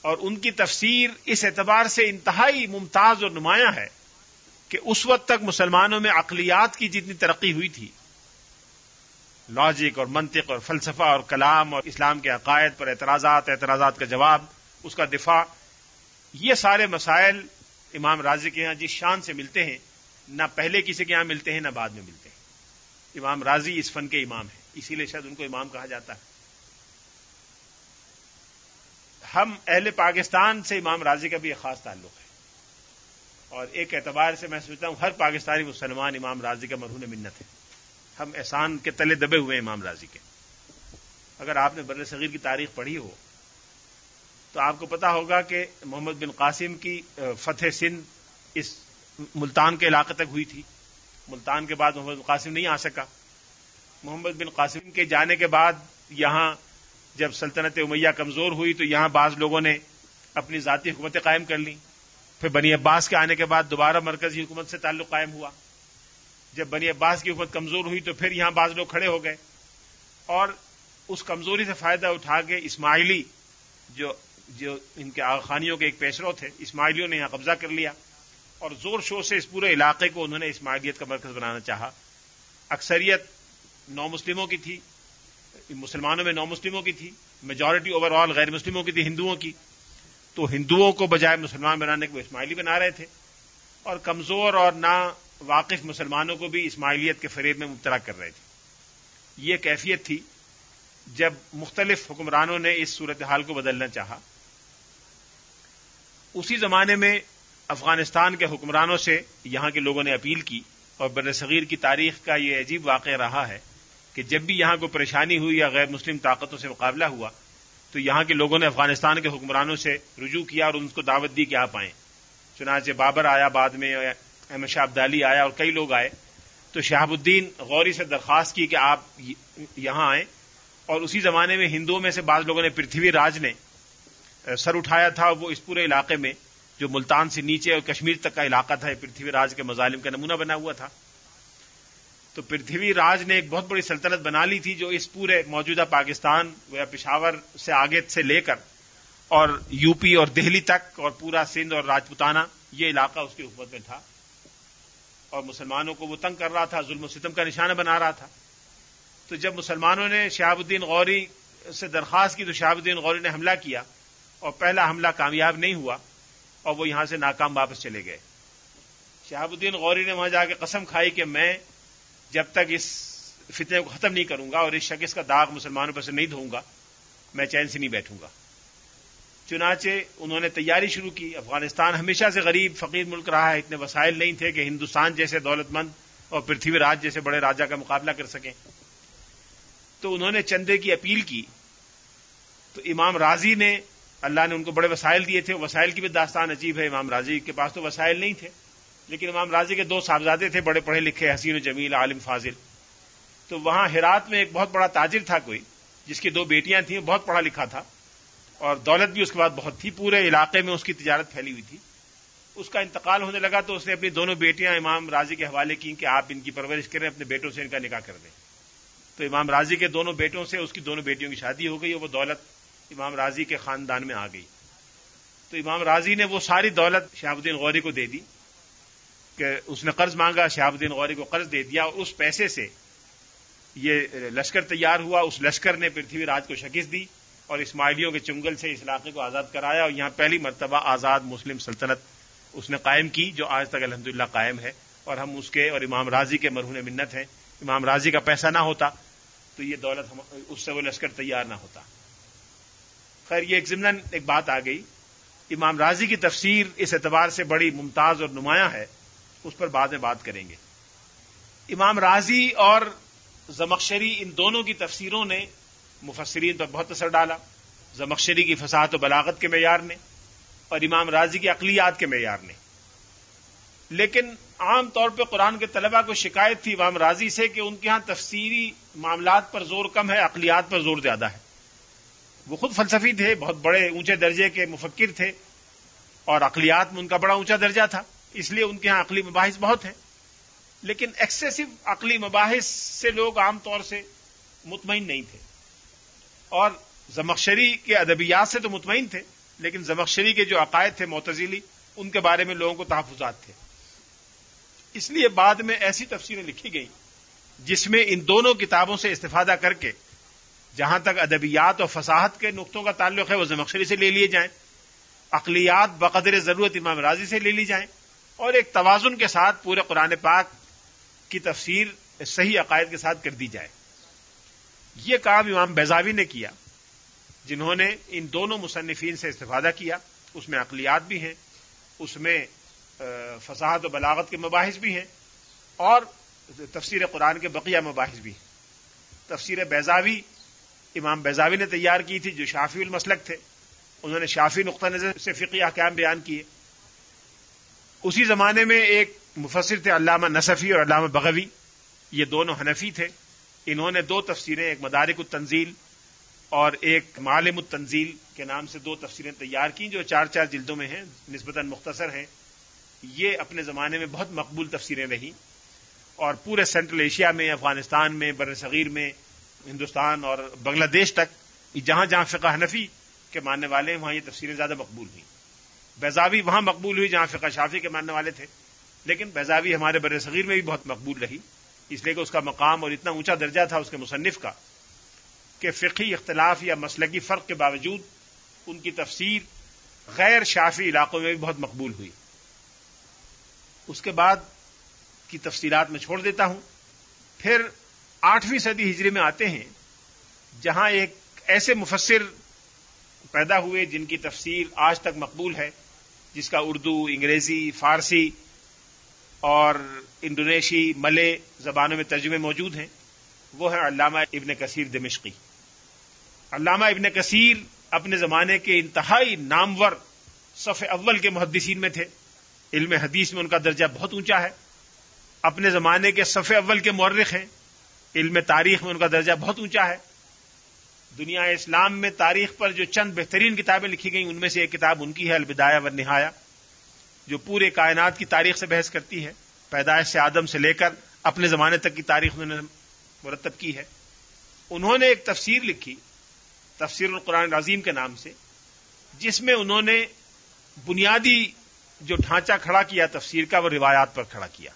اور ان کی تفسیر اس اعتبار سے انتہائی ممتاز اور نمایاں ہے کہ اس وقت تک مسلمانوں میں اقلیات کی جتنی ترقی ہوئی تھی لاجک اور منطق اور فلسفہ اور کلام اور اسلام کے عقائد پر اعتراضات اعتراضات کا جواب، اس کا دفاع، یہ سارے مسائل امام راضی کے یہاں جس شان سے ملتے ہیں، نہ پہلے کسی کے یہاں ملتے ہیں، نہ بعد میں ملتے ہیں۔ امام راضی اس فن کے امام ہیں، اسی لیے شاید ان کو امام کہا جاتا ہے۔ ہم اہل پاکستان سے امام راضی کا بھی ایک خاص تعلق ہے۔ اور ایک اعتبار سے میں سوچتا ہوں، ہر پاکستانی مسلمان امام راضی کا مرہون منت ہے۔ ہم احسان کے تلے دبے ہوئے امام راضی کے۔ اگر آپ نے بر صغیر کی تاریخ پڑھی ہو تو آپ کو پتا ہوگا کہ محمد بن قاسم کی فتح سندھ اس ملتان کے علاقے تک ہوئی تھی۔ ملتان کے بعد محمد بن قاسم نہیں آ سکا۔ محمد بن قاسم کے جانے کے بعد یہاں جب سلطنت امیہ کمزور ہوئی تو یہاں بعض لوگوں نے اپنی ذاتی حکومتیں قائم کر لیں۔ پھر بنی عباس کے آنے کے بعد دوبارہ مرکزی حکومت سے تعلق قائم ہوا۔ جب بنی عباس کی حکومت کمزور ہوئی تو پھر یہاں بعض لوگ کھڑے ہو گئے۔ اور اس کمزوری سے فائدہ اٹھا کے اسماعیلی جو جو ان کے آخانیوں کے ایک پیشرو تھے، اسماعیلیوں نے یہاں قبضہ کر لیا اور زور شور سے اس پورے علاقے کو انہوں نے اسماعیلیت کا مرکز بنانا چاہا۔ اکثریت نو مسلموں کی تھی، مسلمانوں میں نو مسلموں کی تھی میجورٹی اوور آل غیر مسلموں کی تھی، ہندوؤں کی۔ تو ہندوؤں کو بجائے مسلمان بنانے کے وہ اسماعیلی بنا رہے تھے۔ اور کمزور اور نا واقف مسلمانوں کو بھی اسماعیلیت کے فریب میں مبتلا کر رہے تھے۔ یہ کیفیت تھی جب مختلف حکمرانوں نے اس صورتحال کو بدلنا چاہا۔ اسی زمانے میں افغانستان کے حکمرانوں سے یہاں کے لوگوں نے اپیل کی اور بر صغیر کی تاریخ کا یہ عجیب واقعہ رہا ہے کہ جب بھی یہاں کو پریشانی ہوئی یا غیر مسلم طاقتوں سے مقابلہ ہوا تو یہاں کے لوگوں نے افغانستان کے حکمرانوں سے رجوع کیا اور ان کو دعوت دی کہ آپ آئیں۔ چنانچہ بابر آیا بعد میں احمد شاہ عبدالی آیا اور کئی لوگ آئے۔ تو شہاب الدین غوری سے درخواست کی کہ آپ یہاں آئیں۔ اور اسی زمانے میں ہندوؤں میں سے بعض لوگوں نے پرتھوی راج نے سر اٹھایا تھا وہ اس پورے علاقے میں جو ملتان سے نیچے اور کشمیر تک کا علاقہ تھا پرتھوی راج کے مظالم کا نمونہ بنا ہوا تھا۔ تو پرتھوی راج نے ایک بہت بڑی سلطنت بنا لی تھی جو اس پورے موجودہ پاکستان یا پشاور سے آگے سے لے کر اور یو پی اور دہلی تک اور پورا سندھ اور راجپوتانہ یہ علاقہ اس کی حکومت میں تھا۔ اور مسلمانوں کو وہ تنگ کر رہا تھا، ظلم و ستم کا نشانہ بنا رہا تھا۔ تو جب مسلمانوں نے شہاب الدین غوری سے درخواست کی تو شہاب الدین غوری نے حملہ کیا۔ اور پہلا حملہ کامیاب نہیں ہوا اور وہ یہاں سے ناکام واپس چلے گئے۔ شہاب الدین غوری نے وہاں جا کے قسم کھائی کہ میں جب تک اس فتنے کو ختم نہیں کروں گا اور اس شکست کا داغ مسلمانوں پر سے نہیں دھوؤں گا، میں چین سے نہیں بیٹھوں گا۔ چنانچہ انہوں نے تیاری شروع کی۔ افغانستان ہمیشہ سے غریب، فقیر ملک رہا ہے، اتنے وسائل نہیں تھے کہ ہندوستان جیسے دولت مند اور پرتھوی راج جیسے بڑے راجا کا مقابلہ کر سکیں۔ تو انہوں نے چندے کی اپیل کی۔ تو امام راضی نے اللہ نے ان کو بڑے وسائل دیے تھے، وسائل کی بھی داستان عجیب ہے، امام راضی کے پاس تو وسائل نہیں تھے، لیکن امام راضی کے دو صاحبزادے تھے، بڑے پڑھے لکھے، حسین و جمیل، عالم فاضل۔ تو وہاں ہرات میں ایک بہت بڑا تاجر تھا کوئی، جس کی دو بیٹیاں تھیں، بہت پڑھا لکھا تھا۔ اور دولت بھی اس کے بعد بہت تھی، پورے علاقے میں اس کی تجارت پھیلی ہوئی تھی۔ اس کا انتقال ہونے لگا تو اس نے اپنی دونوں بیٹیاں امام راضی کے حوالے کی کہ آپ ان کی پرورش کریں، اپنے بیٹوں سے ان کا نکاح کر دیں۔ تو امام راضی کے دونوں بیٹوں سے اس کی دونوں بیٹیوں کی شادی ہو گئی اور وہ دولت امام راضی کے خاندان میں آ گئی۔ تو امام راضی نے وہ ساری دولت شہاب الدین غوری کو دے دی کہ اس نے قرض مانگا، شہاب الدین غوری کو قرض دے دیا اور اس پیسے سے یہ لشکر تیار ہوا۔ اس لشکر نے پرتھوی راج کو شکست دی اور اسماعیلیوں کے چنگل سے اس علاقے کو آزاد کرایا اور یہاں پہلی مرتبہ آزاد مسلم سلطنت اس نے قائم کی، جو آج تک الحمد قائم ہے اور ہم اس کے اور امام راضی کے مرہون منت ہیں۔ امام راضی کا پیسہ نہ ہوتا تو یہ دولت اس سے وہ لشکر تیار نہ ہوتا۔ خیر، یہ ایک ضمن ایک بات آ گئی۔ امام راضی کی تفسیر اس اعتبار سے بڑی ممتاز اور نمایاں ہے، اس پر بعد میں بات کریں گے۔ امام راضی اور زمخشری ان دونوں کی تفسیروں نے مفسرین پر بہت اثر ڈالا۔ زمخشری کی فساد و بلاغت کے معیار نے اور امام راضی کی اقلیات کے معیار نے۔ لیکن عام طور پہ قرآن کے طلبہ کو شکایت تھی امام راضی سے کہ ان کے ہاں تفسیری معاملات پر زور کم ہے اقلیات پر زور زیادہ ہے۔ وہ خود فلسفی تھے، بہت بڑے اونچے درجے کے مفکر تھے اور اقلیات میں ان کا بڑا اونچا درجہ تھا، اس لیے ان کے ہاں عقلی مباحث بہت ہیں۔ لیکن ایکسیسو عقلی مباحث سے لوگ عام طور سے مطمئن نہیں تھے۔ اور زمخشری کے ادبیات سے تو مطمئن تھے، لیکن زمخشری کے جو عقائد تھے، معتزلی، ان کے بارے میں لوگوں کو تحفظات تھے۔ اس لیے بعد میں ایسی تفسیریں لکھی گئیں جس میں ان دونوں کتابوں سے استفادہ کر کے جہاں تک ادبیات اور فصاحت کے نقطوں کا تعلق ہے، وہ زمخشری سے لے لیے جائیں، اقلیات بقدر ضرورت امام راضی سے لے لی جائیں، اور ایک توازن کے ساتھ پورے قرآن پاک کی تفسیر صحیح عقائد کے ساتھ کر دی جائے۔ یہ کام امام بیزاوی نے کیا، جنہوں نے ان دونوں مصنفین سے استفادہ کیا۔ اس میں اقلیات بھی ہیں، اس میں فصاحت و بلاغت کے مباحث بھی ہیں، اور تفسیر قرآن کے بقیہ مباحث بھی ہیں۔ تفسیر بیزاوی امام بیزاوی نے تیار کی تھی، جو شافی المسلک تھے، انہوں نے شافی نقطہ نظر سے فقی احکام بیان کیے۔ اسی زمانے میں ایک مفسر تھے، علامہ نصفی اور علامہ بغوی، یہ دونوں حنفی تھے۔ انہوں نے دو تفسیریں، ایک مدارک التنزیل اور ایک معالم التنزیل کے نام سے دو تفسیریں تیار کی جو چار چار جلدوں میں ہیں، نسبتاً مختصر ہیں۔ یہ اپنے زمانے میں بہت مقبول تفسیریں رہیں۔ اور پورے سینٹرل ایشیا میں، افغانستان میں بر صغیر میں ہندوستان اور بنگلہ دیش تک جہاں جہاں فقہ حنفی کے ماننے والے وہاں یہ تفسیریں زیادہ مقبول ہوئیں بیزاوی وہاں مقبول ہوئی جہاں فقہ شافی کے ماننے والے تھے، لیکن بیزاوی ہمارے بر صغیر میں بھی بہت مقبول رہی۔ اس لیے کہ اس کا مقام اور اتنا اونچا درجہ تھا اس کے مصنف کا کہ فقی اختلاف یا مسلکی فرق کے باوجود ان کی تفسیر غیر شافی علاقوں میں بھی بہت مقبول ہوئی۔ اس کے بعد کی تفصیلات میں چھوڑ دیتا ہوں۔ پھر آٹھویں صدی ہجری میں آتے ہیں، جہاں ایک ایسے مفسر پیدا ہوئے جن کی تفسیر آج تک مقبول ہے، جس کا اردو، انگریزی، فارسی اور انڈونیشی ملے زبانوں میں ترجمے موجود ہیں، وہ ہے علامہ ابن کثیر دمشقی۔ علامہ ابن کثیر اپنے زمانے کے انتہائی نامور صف اول کے محدثین میں تھے۔ علم حدیث میں ان کا درجہ بہت اونچا ہے۔ اپنے زمانے کے صف اول کے مورخ ہیں۔ علم تاریخ میں ان کا درجہ بہت اونچا ہے۔ دنیا اسلام میں تاریخ پر جو چند بہترین کتابیں لکھی گئیں، ان میں سے ایک کتاب ان کی ہے، البدایہ و نہایا جو پورے کائنات کی تاریخ سے بحث کرتی ہے۔ پیدائش سے آدم سے لے کر اپنے زمانے تک کی تاریخ انہوں نے مرتب کی ہے۔ انہوں نے ایک تفسیر لکھی، تفسیر القرآن عظیم کے نام سے، جس میں انہوں نے بنیادی جو ڈھانچہ کھڑا کیا تفسیر کا، وہ روایات پر کھڑا کیا۔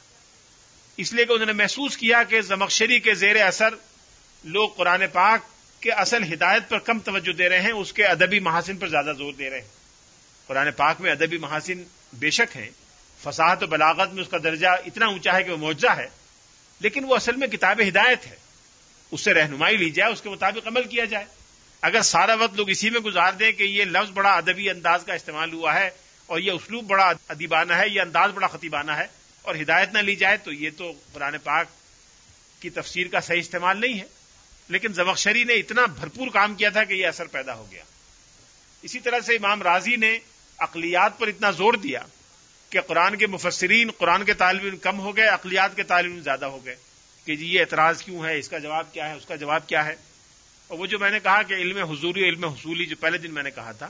اس لیے کہ انہوں نے محسوس کیا کہ زمخشری کے زیر اثر لوگ قرآن پاک کے اصل ہدایت پر کم توجہ دے رہے ہیں، اس کے ادبی محاسن پر زیادہ زور دے رہے ہیں۔ قرآن پاک میں ادبی محاسن بے شک ہیں فساحت و بلاغت میں اس کا درجہ اتنا اونچا ہے کہ وہ معجزہ ہے، لیکن وہ اصل میں کتاب ہدایت ہے۔ اس سے رہنمائی لی جائے، اس کے مطابق عمل کیا جائے۔ اگر سارا وقت لوگ اسی میں گزار دیں کہ یہ لفظ بڑا ادبی انداز کا استعمال ہوا ہے اور یہ اسلوب بڑا ادیبانہ ہے، یہ انداز بڑا خطیبانہ ہے اور ہدایت نہ لی جائے تو یہ تو قرآن پاک کی تفسیر کا صحیح استعمال نہیں ہے۔ لیکن زمخشری نے اتنا بھرپور کام کیا تھا کہ یہ اثر پیدا ہو گیا۔ اسی طرح سے امام راضی نے اقلیات پر اتنا زور دیا کہ قرآن کے مفسرین، قرآن کے طالب علم کم ہو گئے، اقلیات کے طالب علم زیادہ ہو گئے کہ جی یہ اعتراض کیوں ہے، اس کا جواب کیا ہے، اس کا جواب کیا ہے۔ اور وہ جو میں نے کہا کہ علم حضوری علم حصولی جو پہلے دن میں نے کہا تھا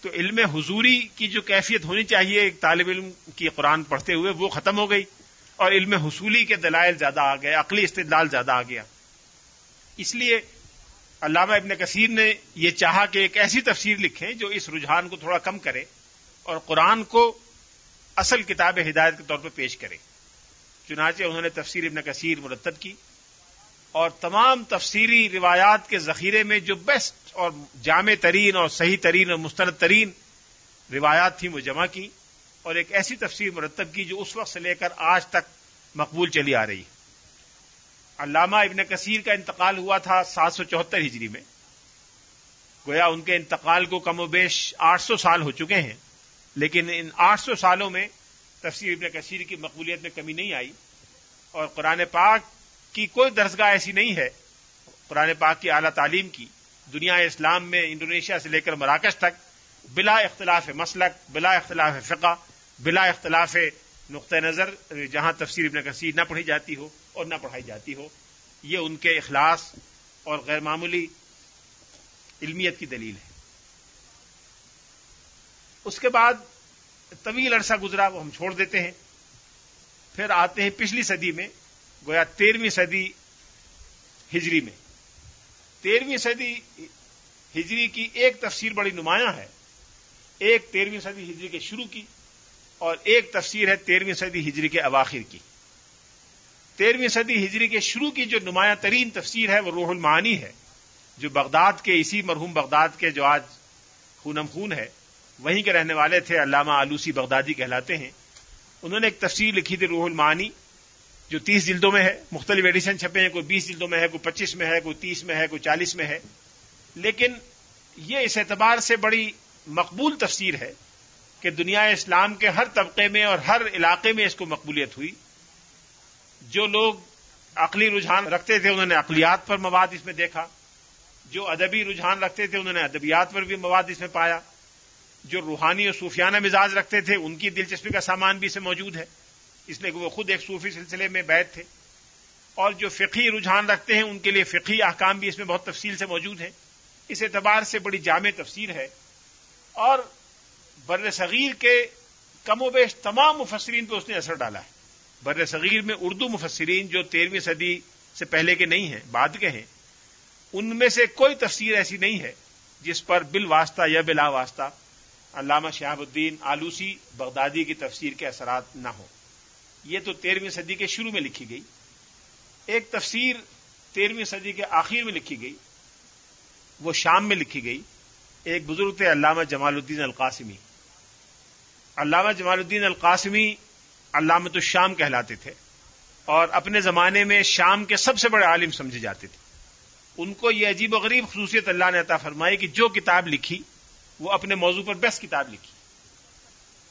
تو علم حضوری کی جو کیفیت ہونی چاہیے، ایک طالب علم کی قرآن پڑھتے ہوئے، وہ ختم ہو گئی اور علم حصولی کے دلائل زیادہ آ گئے، عقلی استدلال زیادہ آ گیا۔ اس لیے علامہ ابن کثیر نے یہ چاہا کہ ایک ایسی تفسیر لکھیں جو اس رجحان کو تھوڑا کم کرے اور قرآن کو اصل کتاب ہدایت کے طور پر پیش کرے۔ چنانچہ انہوں نے تفسیر ابن کثیر مرتب کی۔ اور تمام تفسیری روایات کے ذخیرے میں جو بیسٹ اور جامع ترین اور صحیح ترین اور مستند ترین روایات تھیں وہ جمع کی اور ایک ایسی تفسیر مرتب کی جو اس وقت سے لے کر آج تک مقبول چلی آ رہی علامہ ابن کثیر کا انتقال ہوا تھا سات سو چوہتر ہجری میں۔ گویا ان کے انتقال کو کم و بیش آٹھ سو سال ہو چکے ہیں، لیکن ان آٹھ سو سالوں میں تفسیر ابن کثیر کی مقبولیت میں کمی نہیں آئی اور قرآن پاک کی کوئی درسگاہ ایسی نہیں ہے قرآن پاک کی اعلی تعلیم کی، دنیا اسلام میں انڈونیشیا سے لے کر مراکش تک، بلا اختلاف مسلک، بلا اختلاف فقہ، بلا اختلاف نقطۂ نظر، جہاں تفسیر ابن کثیر نہ پڑھی جاتی ہو اور نہ پڑھائی جاتی ہو، یہ ان کے اخلاص اور غیر معمولی علمیت کی دلیل ہے۔ اس کے بعد طویل عرصہ گزرا، وہ ہم چھوڑ دیتے ہیں۔ پھر آتے ہیں پچھلی صدی میں گویا تیرہویں صدی ہجری میں۔ تیرہویں صدی ہجری کی ایک تفسیر بڑی نمایاں ہے۔ ایک تیرہویں صدی ہجری کے شروع کی اور ایک تفسیر ہے تیرہویں صدی ہجری کے اواخر کی۔ تیرہویں صدی ہجری کے شروع کی جو نمایاں ترین تفسیر ہے وہ روح المعانی ہے، جو بغداد کے، اسی مرحوم بغداد کے جو آج خونم خون ہے، وہیں کے رہنے والے تھے، علامہ آلوسی بغدادی کہلاتے ہیں۔ انہوں نے ایک تفسیر لکھی تھی روح المعانی جو تیس جلدوں میں ہے، مختلف ایڈیشن چھپے ہیں، کوئی بیس جلدوں میں ہے، کوئی پچیس میں ہے، کوئی تیس میں ہے، کوئی چالیس میں ہے۔ لیکن یہ اس اعتبار سے بڑی مقبول تفسیر ہے کہ دنیا اسلام کے ہر طبقے میں اور ہر علاقے میں اس کو مقبولیت ہوئی۔ جو لوگ عقلی رجحان رکھتے تھے، انہوں نے اقلیات پر مواد اس میں دیکھا۔ جو ادبی رجحان رکھتے تھے، انہوں نے ادبیات پر بھی مواد اس میں پایا۔ جو روحانی اور صوفیانہ مزاج رکھتے تھے، ان کی دلچسپی کا سامان بھی اس میں موجود ہے۔ اس لیے کہ وہ خود ایک صوفی سلسلے میں بیت تھے۔ اور جو فقی رجحان رکھتے ہیں، ان کے لیے فقی احکام بھی اس میں بہت تفصیل سے موجود ہیں۔ اس اعتبار سے بڑی جامع تفسیر ہے۔ اور بر صغیر کے کم و بیش تمام مفسرین پہ اس نے اثر ڈالا ہے۔ بر صغیر میں اردو مفسرین جو تیرہویں صدی سے پہلے کے نہیں ہیں، بعد کے ہیں، ان میں سے کوئی تفسیر ایسی نہیں ہے جس پر بل واسطہ یا بلا واسطہ علامہ شہاب الدین آلوسی بغدادی کی تفسیر کے اثرات نہ ہوں۔ یہ تو تیرہویں صدی کے شروع میں لکھی گئی ایک تفسیر تیرہویں صدی کے آخر میں لکھی گئی وہ شام میں لکھی گئی ایک بزرگ تھے علامہ جمال الدین القاسمی علامہ جمال الدین القاسمی علامت الشام کہلاتے تھے اور اپنے زمانے میں شام کے سب سے بڑے عالم سمجھے جاتے تھے ان کو یہ عجیب و غریب خصوصیت اللہ نے عطا فرمائی کہ جو کتاب لکھی وہ اپنے موضوع پر بیسٹ کتاب لکھی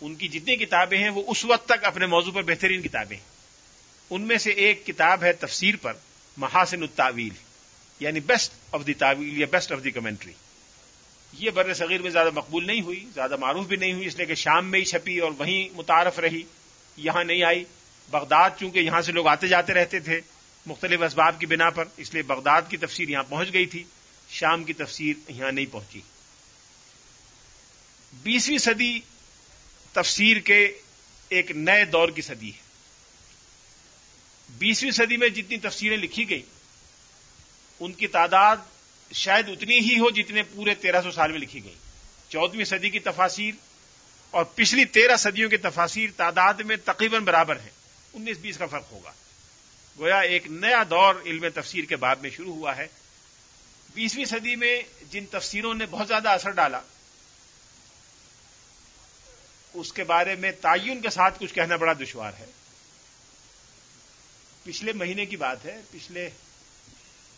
ان کی جتنی کتابیں ہیں وہ اس وقت تک اپنے موضوع پر بہترین کتابیں ہیں۔ ان میں سے ایک کتاب ہے تفسیر پر، محاسن التاویل یعنی بیسٹ آف دی تعویل یا بیسٹ آف دی کمنٹری یہ بر صغیر میں زیادہ مقبول نہیں ہوئی، زیادہ معروف بھی نہیں ہوئی، اس لیے کہ شام میں ہی چھپی اور وہیں متعارف رہی، یہاں نہیں آئی۔ بغداد چونکہ یہاں سے لوگ آتے جاتے رہتے تھے مختلف اسباب کی بنا پر، اس لیے بغداد کی تفسیر یہاں پہنچ گئی تھی، شام کی تفسیر یہاں نہیں پہنچی۔ بیسویں صدی تفسیر کے ایک نئے دور کی صدی ہے۔ بیسویں صدی میں جتنی تفسیریں لکھی گئی ان کی تعداد شاید اتنی ہی ہو جتنے پورے تیرہ سو سال میں لکھی گئی چودہویں صدی کی تفاصیر اور پچھلی تیرہ صدیوں کی تفاصیر تعداد میں تقریباً برابر ہیں۔ انیس بیس کا فرق ہوگا۔ گویا ایک نیا دور علم تفسیر کے بعد میں شروع ہوا ہے۔ بیسویں صدی میں جن تفسیروں نے بہت زیادہ اثر ڈالا اس کے بارے میں تعین کے ساتھ کچھ کہنا بڑا دشوار ہے۔ پچھلے مہینے کی بات ہے، پچھلے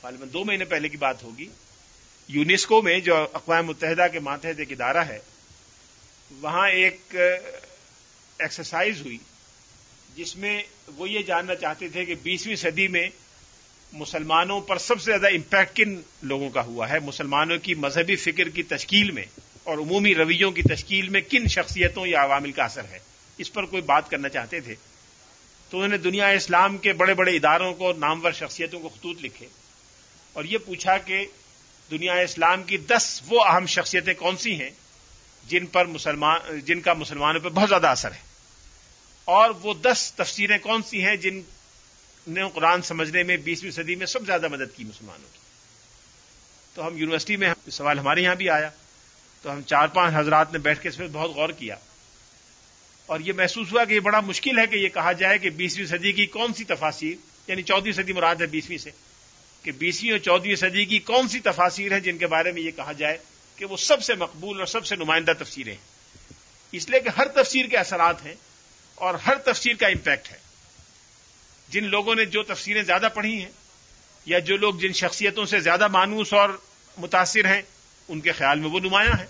غالباً دو مہینے پہلے کی بات ہوگی۔ یونیسکو میں جو اقوام متحدہ کے ماتحت ایک ادارہ ہے، وہاں ایک ایکسرسائز ہوئی، جس میں وہ یہ جاننا چاہتے تھے کہ بیسویں صدی میں مسلمانوں پر سب سے زیادہ امپیکٹ کن لوگوں کا ہوا ہے؟ مسلمانوں کی مذہبی فکر کی تشکیل میں۔ اور عمومی رویوں کی تشکیل میں کن شخصیتوں یا عوامل کا اثر ہے؟ اس پر کوئی بات کرنا چاہتے تھے؟ تو انہوں نے دنیا اسلام کے بڑے بڑے اداروں کو نامور شخصیتوں کو خطوط لکھے۔ اور یہ پوچھا کہ دنیا اسلام کی دس وہ اہم شخصیتیں کون سی ہیں جن پر مسلمان، جن کا مسلمانوں پہ بہت زیادہ اثر ہے؟ اور وہ دس تفسیریں کون سی ہیں جن نے قرآن سمجھنے میں بیسویں صدی میں سب زیادہ مدد کی مسلمانوں کی؟ تو ہم یونیورسٹی میں، سوال ہمارے یہاں بھی آیا۔ تو ہم چار پانچ حضرات نے بیٹھ کے اس پہ بہت غور کیا۔ اور یہ محسوس ہوا کہ یہ بڑا مشکل ہے کہ یہ کہا جائے کہ بیسویں صدی کی کون سی تفاصیر یعنی چودہویں صدی مراد ہے بیسویں سے، کہ بیسویں اور چودہویں صدی کی کون سی تفاصیر ہیں جن کے بارے میں یہ کہا جائے کہ وہ سب سے مقبول اور سب سے نمائندہ تفسیریں ہیں۔ اس لیے کہ ہر تفسیر کے اثرات ہیں اور ہر تفسیر کا امپیکٹ ہے۔ جن لوگوں نے جو تفسیریں زیادہ پڑھی ہیں یا جو لوگ جن شخصیتوں سے زیادہ مانوس اور متاثر ہیں ان کے خیال میں وہ نمایاں ہیں۔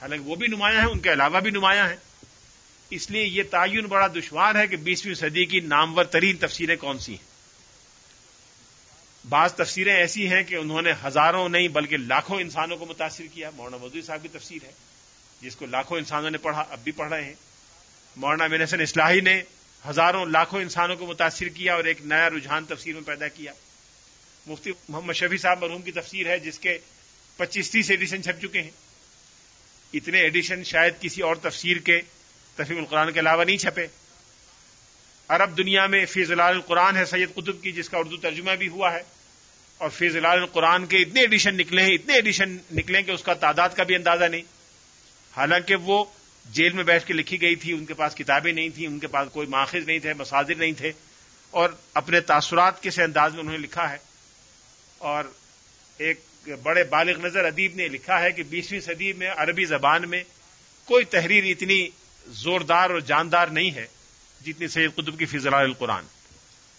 حالانکہ وہ بھی نمایاں ہیں، ان کے علاوہ بھی نمایاں ہیں۔ اس لیے یہ تعین بڑا دشوار ہے کہ بیسویں صدی کی نامور ترین تفسیریں کون سی ہیں۔ بعض تفسیریں ایسی ہیں کہ انہوں نے ہزاروں نہیں بلکہ لاکھوں انسانوں کو متاثر کیا۔ مولانا مودودی صاحب کی تفسیر ہے، جس کو لاکھوں انسانوں نے پڑھا، اب بھی پڑھ رہے ہیں۔ مولانا مین حسن اصلاحی نے ہزاروں لاکھوں انسانوں کو متاثر کیا اور ایک نیا رجحان تفسیر میں پیدا کیا۔ مفتی محمد شفیع صاحب مرحوم کی تفسیر ہے، جس کے پچیس تیس ایڈیشن چھپ چکے ہیں۔ اتنے ایڈیشن شاید کسی اور تفسیر کے تفیم القرآن کے علاوہ نہیں چھپے۔ عرب دنیا میں فیض الال القرآن ہے سید قطب کی، جس کا اردو ترجمہ بھی ہوا ہے۔ اور فیض الال القرآن کے اتنے ایڈیشن نکلے ہیں، اتنے ایڈیشن نکلے کہ اس کا تعداد کا بھی اندازہ نہیں۔ حالانکہ وہ جیل میں بیٹھ کے لکھی گئی تھی، ان کے پاس کتابیں نہیں تھیں، ان کے پاس کوئی ماخذ نہیں تھے مساجر نہیں تھے۔ اور اپنے تاثرات کے سے انداز میں انہوں نے لکھا ہے۔ اور ایک بڑے بالغ نظر ادیب نے لکھا ہے کہ بیسویں صدی میں عربی زبان میں کوئی تحریر اتنی زوردار اور جاندار نہیں ہے جتنی سید قطب کی فضل القرآن۔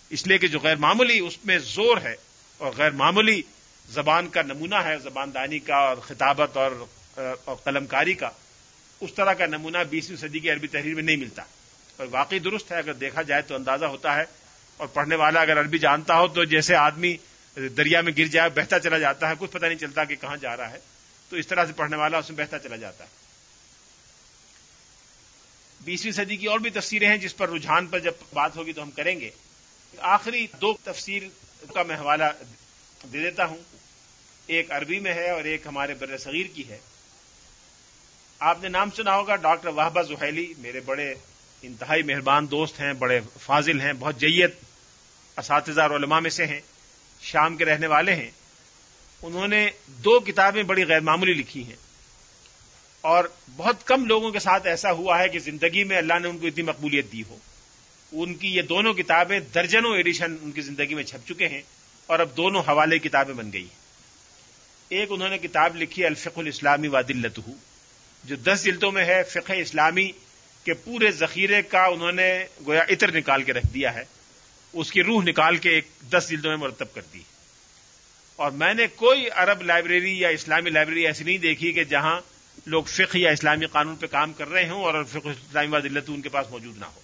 اس لیے کہ جو غیر معمولی اس میں زور ہے اور غیر معمولی زبان کا نمونہ ہے، زبان دانی کا اور خطابت اور قلم کاری کا، اس طرح کا نمونہ بیسویں صدی کی عربی تحریر میں نہیں ملتا۔ اور واقعی درست ہے، اگر دیکھا جائے تو اندازہ ہوتا ہے اور پڑھنے والا اگر عربی جانتا ہو تو جیسے آدمی دریا میں گر جائے، بہتا چلا جاتا ہے، کچھ پتہ نہیں چلتا کہ کہاں جا رہا ہے۔ تو اس طرح سے پڑھنے والا اس میں بہتا چلا جاتا ہے۔ بیسویں صدی کی اور بھی تفسیریں ہیں جس پر رجحان پر جب بات ہوگی تو ہم کریں گے۔ آخری دو تفسیر کا میں حوالہ دے دیتا ہوں۔ ایک عربی میں ہے اور ایک ہمارے بر صغیر کی ہے۔ آپ نے نام سنا ہوگا ڈاکٹر واہبہ زحیلی میرے بڑے انتہائی مہربان دوست ہیں، بڑے فاضل ہیں، بہت جیت اساتذہ اور علماء میں سے ہیں۔ شام کے رہنے والے ہیں، انہوں نے دو کتابیں بڑی غیر معمولی لکھی ہیں۔ اور بہت کم لوگوں کے ساتھ ایسا ہوا ہے کہ زندگی میں اللہ نے ان کو اتنی مقبولیت دی ہو۔ ان کی یہ دونوں کتابیں درجنوں ایڈیشن ان کی زندگی میں چھپ چکے ہیں اور اب دونوں حوالے کتابیں بن گئی ہیں۔ ایک انہوں نے کتاب لکھی الفق الاسلامی وادل جو دس جلدوں میں ہے، فقہ اسلامی کے پورے ذخیرے کا انہوں نے گویا عطر نکال کے رکھ دیا ہے۔ اس کی روح نکال کے ایک دس جلدوں میں مرتب کر دی۔ اور میں نے کوئی عرب لائبریری یا اسلامی لائبریری ایسی نہیں دیکھی کہ جہاں لوگ فقہ یا اسلامی قانون پہ کام کر رہے ہوں اور فقہ اسلامی وادلت ان کے پاس موجود نہ ہو۔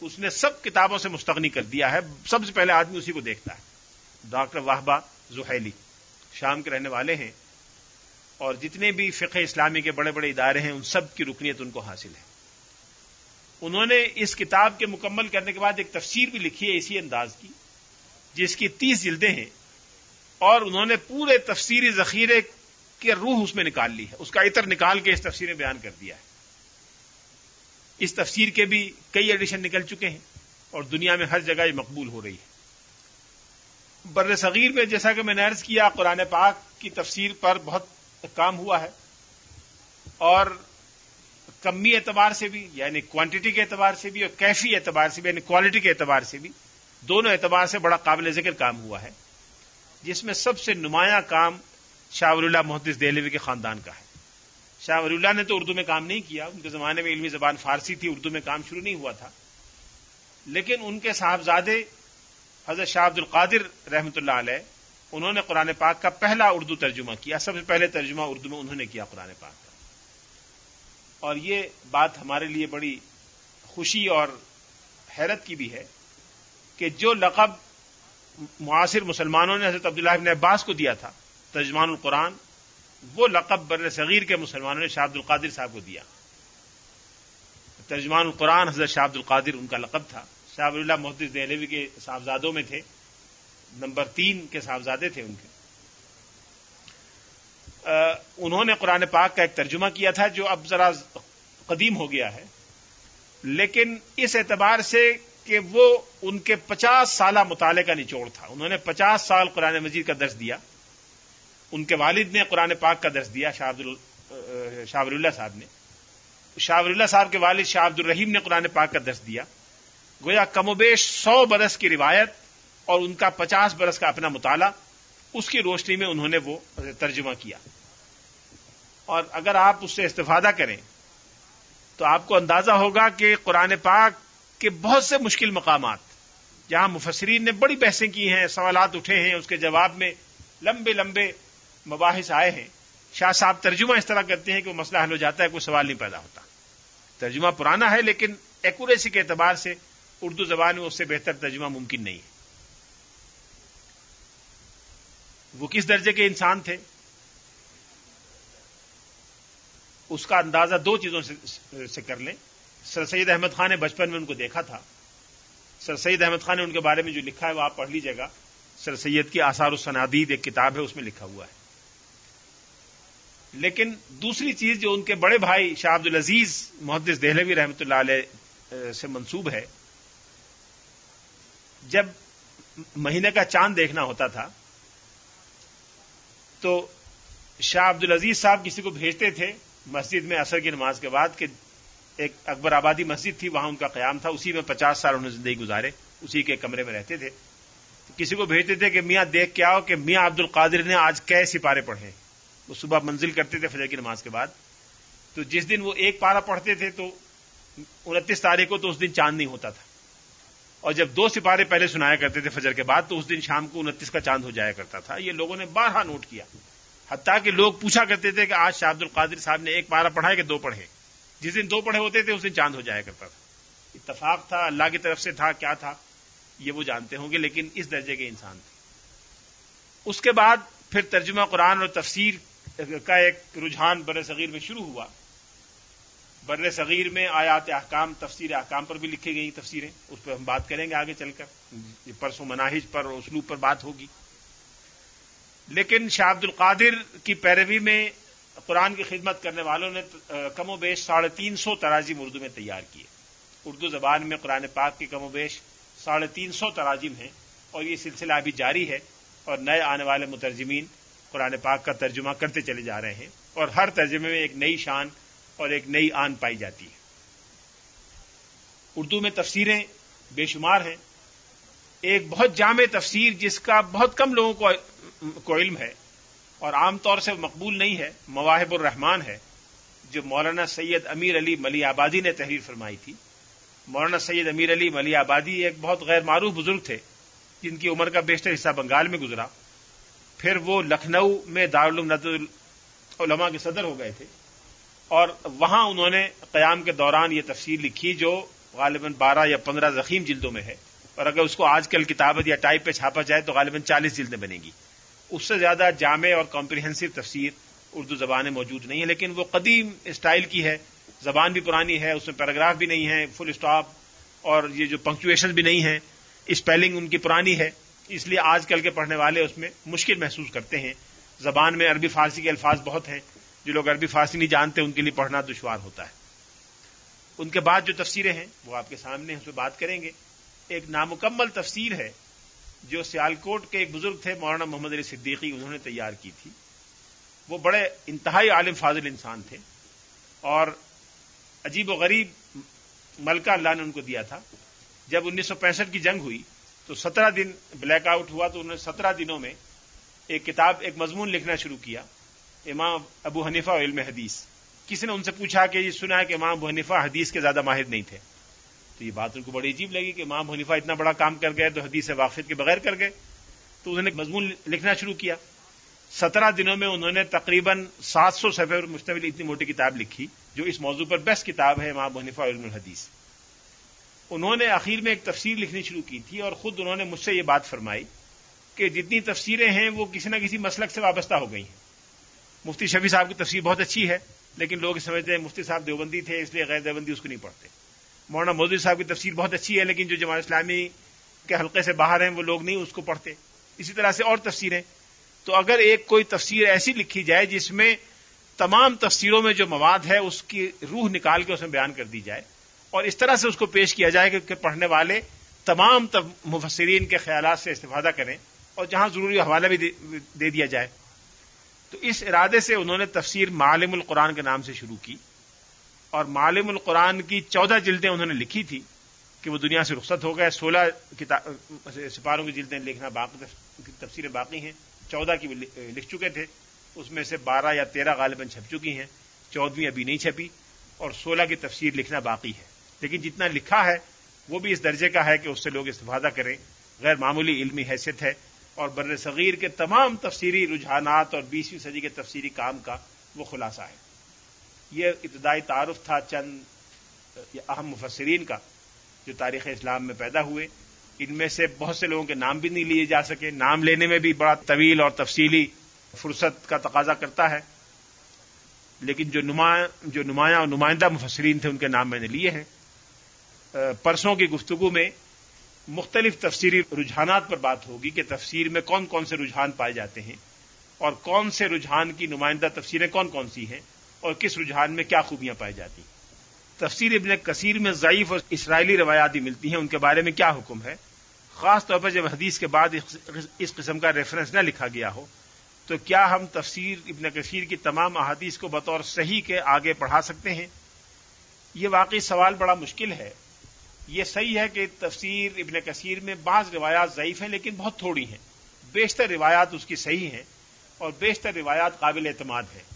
اس نے سب کتابوں سے مستغنی کر دیا ہے۔ سب سے پہلے آدمی اسی کو دیکھتا ہے۔ ڈاکٹر واہبہ زحیلی شام کے رہنے والے ہیں اور جتنے بھی فقہ اسلامی کے بڑے بڑے ادارے ہیں، ان سب کی رکنیت ان کو حاصل ہے۔ انہوں نے اس کتاب کے مکمل کرنے کے بعد ایک تفسیر بھی لکھی ہے اسی انداز کی، جس کی تیس جلدیں ہیں۔ اور انہوں نے پورے تفسیری ذخیرے کی روح اس میں نکال لی ہے۔ اس کا عطر نکال کے اس تفسیر میں بیان کر دیا ہے۔ اس تفسیر کے بھی کئی ایڈیشن نکل چکے ہیں اور دنیا میں ہر جگہ یہ مقبول ہو رہی ہے۔ بر صغیر میں جیسا کہ میں نے عرض کیا، قرآن پاک کی تفسیر پر بہت کام ہوا ہے اور کمی اعتبار سے بھی یعنی کوانٹٹی کے اعتبار سے بھی اور کیفی اعتبار سے بھی یعنی کوالٹی کے اعتبار سے بھی، دونوں اعتبار سے بڑا قابل ذکر کام ہوا ہے، جس میں سب سے نمایاں کام شاہ ولی اللہ محدث دہلوی کے خاندان کا ہے۔ شاہ ولی اللہ نے تو اردو میں کام نہیں کیا، ان کے زمانے میں علمی زبان فارسی تھی، اردو میں کام شروع نہیں ہوا تھا۔ لیکن ان کے صاحبزادے حضرت شاہ عبد القادر رحمۃ اللہ علیہ، انہوں نے قرآن پاک کا پہلا اردو ترجمہ کیا، سب سے پہلے ترجمہ اردو میں انہوں نے کیا قرآن پاک اور یہ بات ہمارے لیے بڑی خوشی اور حیرت کی بھی ہے کہ جو لقب معاصر مسلمانوں نے حضرت عبداللہ ابن عباس کو دیا تھا، ترجمان القرآن، وہ لقب بر صغیر کے مسلمانوں نے شاہ عبد القادر صاحب کو دیا۔ ترجمان القرآن حضرت شاہ عبد القادر ان کا لقب تھا۔ شاہ اللہ محدود دہلوی کے صاحبزادوں میں تھے، نمبر تین کے صاحبزادے تھے ان کے۔ انہوں نے قرآن پاک کا ایک ترجمہ کیا تھا جو اب ذرا قدیم ہو گیا ہے۔ لیکن اس اعتبار سے کہ وہ ان کے پچاس سالہ مطالعے کا نچوڑ تھا۔ انہوں نے پچاس سال قرآن مجید کا درس دیا۔ ان کے والد نے قرآن پاک کا درس دیا، شاہ شاہ اللہ صاحب نے۔ شاہ اللہ صاحب کے والد شاہ عبد الرحیم نے قرآن پاک کا درس دیا۔ گویا کم و بیش سو برس کی روایت اور ان کا پچاس برس کا اپنا مطالعہ، اس کی روشنی میں انہوں نے وہ ترجمہ کیا۔ اور اگر آپ اس سے استفادہ کریں تو آپ کو اندازہ ہوگا کہ قرآن پاک کے بہت سے مشکل مقامات، جہاں مفسرین نے بڑی بحثیں کی ہیں، سوالات اٹھے ہیں، اس کے جواب میں لمبے لمبے مباحث آئے ہیں۔ شاہ صاحب ترجمہ اس طرح کرتے ہیں کہ وہ مسئلہ حل ہو جاتا ہے، کوئی سوال نہیں پیدا ہوتا۔ ترجمہ پرانا ہے لیکن ایکوریسی کے اعتبار سے اردو زبان میں اس سے بہتر ترجمہ ممکن نہیں ہے۔ وہ کس درجے کے انسان تھے؟ اس کا اندازہ دو چیزوں سے کر لیں۔ سر سید احمد خان نے بچپن میں ان کو دیکھا تھا۔ سر سید احمد خان نے ان کے بارے میں جو لکھا ہے وہ آپ پڑھ لیجیے گا۔ سر سید کی آثار السنادید ایک کتاب ہے، اس میں لکھا ہوا ہے۔ لیکن دوسری چیز جو ان کے بڑے بھائی شاہ عبد العزیز محدث دہلوی رحمۃ اللہ علیہ سے منسوب ہے۔ جب مہینے کا چاند دیکھنا ہوتا تھا، تو شاہ عبد العزیز صاحب کسی کو بھیجتے تھے مسجد میں اثر کی نماز کے بعد کہ ایک اکبر آبادی مسجد تھی، وہاں ان کا قیام تھا۔ اسی میں پچاس سال انہوں نے زندگی گزارے، اسی کے کمرے میں رہتے تھے۔ کسی کو بھیجتے تھے کہ میاں دیکھ کے آؤ کہ میاں عبد القادر نے آج کئے سپارے پڑھے۔ وہ صبح منزل کرتے تھے فجر کی نماز کے بعد۔ تو جس دن وہ ایک پارا پڑھتے تھے تو انتیس تاریخ کو تو اس دن چاند نہیں ہوتا تھا۔ اور جب دو سپارے پہلے سنایا کرتے تھے فجر کے بعد تو اس دن شام کو انتیس کا چاند ہو جایا کرتا تھا۔ یہ لوگوں نے بارہا نوٹ کیا۔ حتیٰ کہ لوگ پوچھا کرتے تھے کہ آج شاہ عبد القادر صاحب نے ایک پارا پڑھا ہے کہ دو پڑھے؟ جس دن دو پڑھے ہوتے تھے، اس دن چاند ہو جایا کرتا تھا۔ اتفاق تھا، اللہ کی طرف سے تھا، کیا تھا؟ یہ وہ جانتے ہوں گے، لیکن اس درجے کے انسان تھے۔ اس کے بعد پھر ترجمہ قرآن اور تفسیر کا ایک رجحان بر صغیر میں شروع ہوا۔ بر صغیر میں آیات احکام، تفسیر احکام پر بھی لکھی گئی تفسیریں۔ اس پہ ہم بات کریں گے آگے چل کر۔ پرسوں مناہج پر اسلوب پر بات ہوگی۔ لیکن شاہ عبد القادر کی پیروی میں قرآن کی خدمت کرنے والوں نے کم و بیش ساڑھے تین سو تراجم اردو میں تیار کیے اردو زبان میں قرآن پاک کی کم و بیش ساڑھے تین سو تراجم ہیں اور یہ سلسلہ ابھی جاری ہے اور نئے آنے والے مترجمین قرآن پاک کا ترجمہ کرتے چلے جا رہے ہیں اور ہر ترجمے میں ایک نئی شان اور ایک نئی آن پائی جاتی ہے۔ اردو میں تفسیریں بے شمار ہیں۔ ایک بہت جامع تفسیر جس کا بہت کم لوگوں کو کو علم ہے اور عام طور سے مقبول نہیں ہے، مواہب الرحمان ہے، جو مولانا سید امیر علی ملی آبادی نے تحریر فرمائی تھی۔ مولانا سید امیر علی ملی آبادی ایک بہت غیر معروف بزرگ تھے، جن کی عمر کا بیشتر حصہ بنگال میں گزرا۔ پھر وہ لکھنؤ میں دارالعلوم علماء کے صدر ہو گئے تھے۔ اور وہاں انہوں نے قیام کے دوران یہ تفصیل لکھی جو غالباً بارہ یا پندرہ زخیم جلدوں میں ہے۔ اور اگر اس کو آج کل کتابت یا ٹائپ پہ چھاپا جائے تو غالباً چالیس جلدیں بنے گی۔ اس سے زیادہ جامع اور کمپریہنسو تفسیر اردو زبانیں موجود نہیں ہیں لیکن وہ قدیم اسٹائل کی ہے۔ زبان بھی پرانی ہے، اس میں پیراگراف بھی نہیں ہے فل اسٹاپ اور یہ جو پنکچویشن بھی نہیں ہے اسپیلنگ ان کی پرانی ہے۔ اس لیے آج کل کے پڑھنے والے اس میں مشکل محسوس کرتے ہیں۔ زبان میں عربی فارسی کے الفاظ بہت ہیں، جو لوگ عربی فارسی نہیں جانتے، ان کے لیے پڑھنا دشوار ہوتا ہے۔ ان کے بعد جو تفسیریں ہیں، وہ آپ کے سامنے اس پہ بات کریں گے۔ ایک نامکمل تفسیر ہے جو سیالکوٹ کے ایک بزرگ تھے، مولانا محمد علی صدیقی، انہوں نے تیار کی تھی۔ وہ بڑے انتہائی عالم، فاضل انسان تھے اور عجیب و غریب ملکہ اللہ نے ان کو دیا تھا۔ جب انیس سو پینسٹھ کی جنگ ہوئی تو سترہ دن بلیک آؤٹ ہوا تو انہوں نے سترہ دنوں میں ایک کتاب، ایک مضمون لکھنا شروع کیا، امام ابو حنیفہ علم حدیث۔ کسی نے ان سے پوچھا کہ یہ سنا ہے کہ امام ابو حنیفہ حدیث کے زیادہ ماہر نہیں تھے۔ تو یہ بات ان کو بڑی عجیب لگی کہ امام حنیفہ اتنا بڑا کام کر گئے تو حدیث واقف کے بغیر کر گئے تو انہوں نے مضمون لکھنا شروع کیا۔ سترہ دنوں میں انہوں نے تقریباً سات سو سفر مشتمل اتنی موٹی کتاب لکھی جو اس موضوع پر بیسٹ کتاب ہے امام حنیفہ علم الحدیث۔ انہوں نے آخر میں ایک تفسیر لکھنی شروع کی تھی اور خود انہوں نے مجھ سے یہ بات فرمائی کہ جتنی تفسیریں ہیں وہ کسی نہ کسی مسلک سے وابستہ ہو گئی ہیں۔ مفتی شفیع صاحب کی تفسیر بہت اچھی ہے، لیکن لوگ سمجھتے ہیں مفتی صاحب دیوبندی تھے اس لیے غیر دیوبندی اس کو نہیں پڑھتے۔ مولانا مودی صاحب کی تفسیر بہت اچھی ہے، لیکن جو جماعت اسلامی کے حلقے سے باہر ہیں، وہ لوگ نہیں اس کو پڑھتے۔ اسی طرح سے اور تفسیریں۔ تو اگر ایک کوئی تفسیر ایسی لکھی جائے جس میں تمام تفسیروں میں جو مواد ہے، اس کی روح نکال کے اس میں بیان کر دی جائے، اور اس طرح سے اس کو پیش کیا جائے کہ پڑھنے والے تمام مفسرین کے خیالات سے استفادہ کریں، اور جہاں ضروری حوالہ بھی دے دیا جائے۔ تو اس ارادے سے انہوں نے تفسیر معالم القرآن کے نام سے شروع کی۔ اور معالم القرآن کی چودہ جلدیں انہوں نے لکھی تھی کہ وہ دنیا سے رخصت ہو گئے، سولہ سپاروں کی جلدیں لکھنا باقی، تفسیریں باقی ہیں۔ چودہ کی لکھ چکے تھے۔ اس میں سے بارہ یا تیرہ غالباً چھپ چکی ہیں۔ چودہویں ابھی نہیں چھپی اور سولہ کی تفسیر لکھنا باقی ہے۔ لیکن جتنا لکھا ہے، وہ بھی اس درجے کا ہے کہ اس سے لوگ استفادہ کریں۔ غیر معمولی علمی حیثیت ہے اور بر صغیر کے تمام تفسیری رجحانات اور بیسویں صدی کے تفسیری کام کا وہ خلاصہ ہے۔ یہ ابتدائی تعارف تھا چند اہم مفسرین کا، جو تاریخ اسلام میں پیدا ہوئے۔ ان میں سے بہت سے لوگوں کے نام بھی نہیں لیے جا سکے۔ نام لینے میں بھی بڑا طویل اور تفصیلی فرصت کا تقاضا کرتا ہے۔ لیکن جو جو نمایاں اور نمائندہ مفسرین تھے، ان کے نام میں نے لیے ہیں۔ پرسوں کی گفتگو میں مختلف تفسیری رجحانات پر بات ہوگی کہ تفسیر میں کون کون سے رجحان پائے جاتے ہیں اور کون سے رجحان کی نمائندہ تفسیریں کون کون سی ہیں۔ اور کس رجحان میں کیا خوبیاں پائی جاتی ہیں۔ تفسیر ابن کثیر میں ضعیف اور اسرائیلی روایات ملتی ہیں، ان کے بارے میں کیا حکم ہے؟ خاص طور پر جب حدیث کے بعد اس قسم کا ریفرنس نہ لکھا گیا ہو، تو کیا ہم تفسیر ابن کثیر کی تمام احادیث کو بطور صحیح کے آگے پڑھا سکتے ہیں؟ یہ واقعی سوال بڑا مشکل ہے۔ یہ صحیح ہے کہ تفسیر ابن کثیر میں بعض روایات ضعیف ہیں، لیکن بہت تھوڑی ہیں۔ بیشتر روایات اس کی صحیح ہیں اور بیشتر روایات قابل اعتماد ہیں۔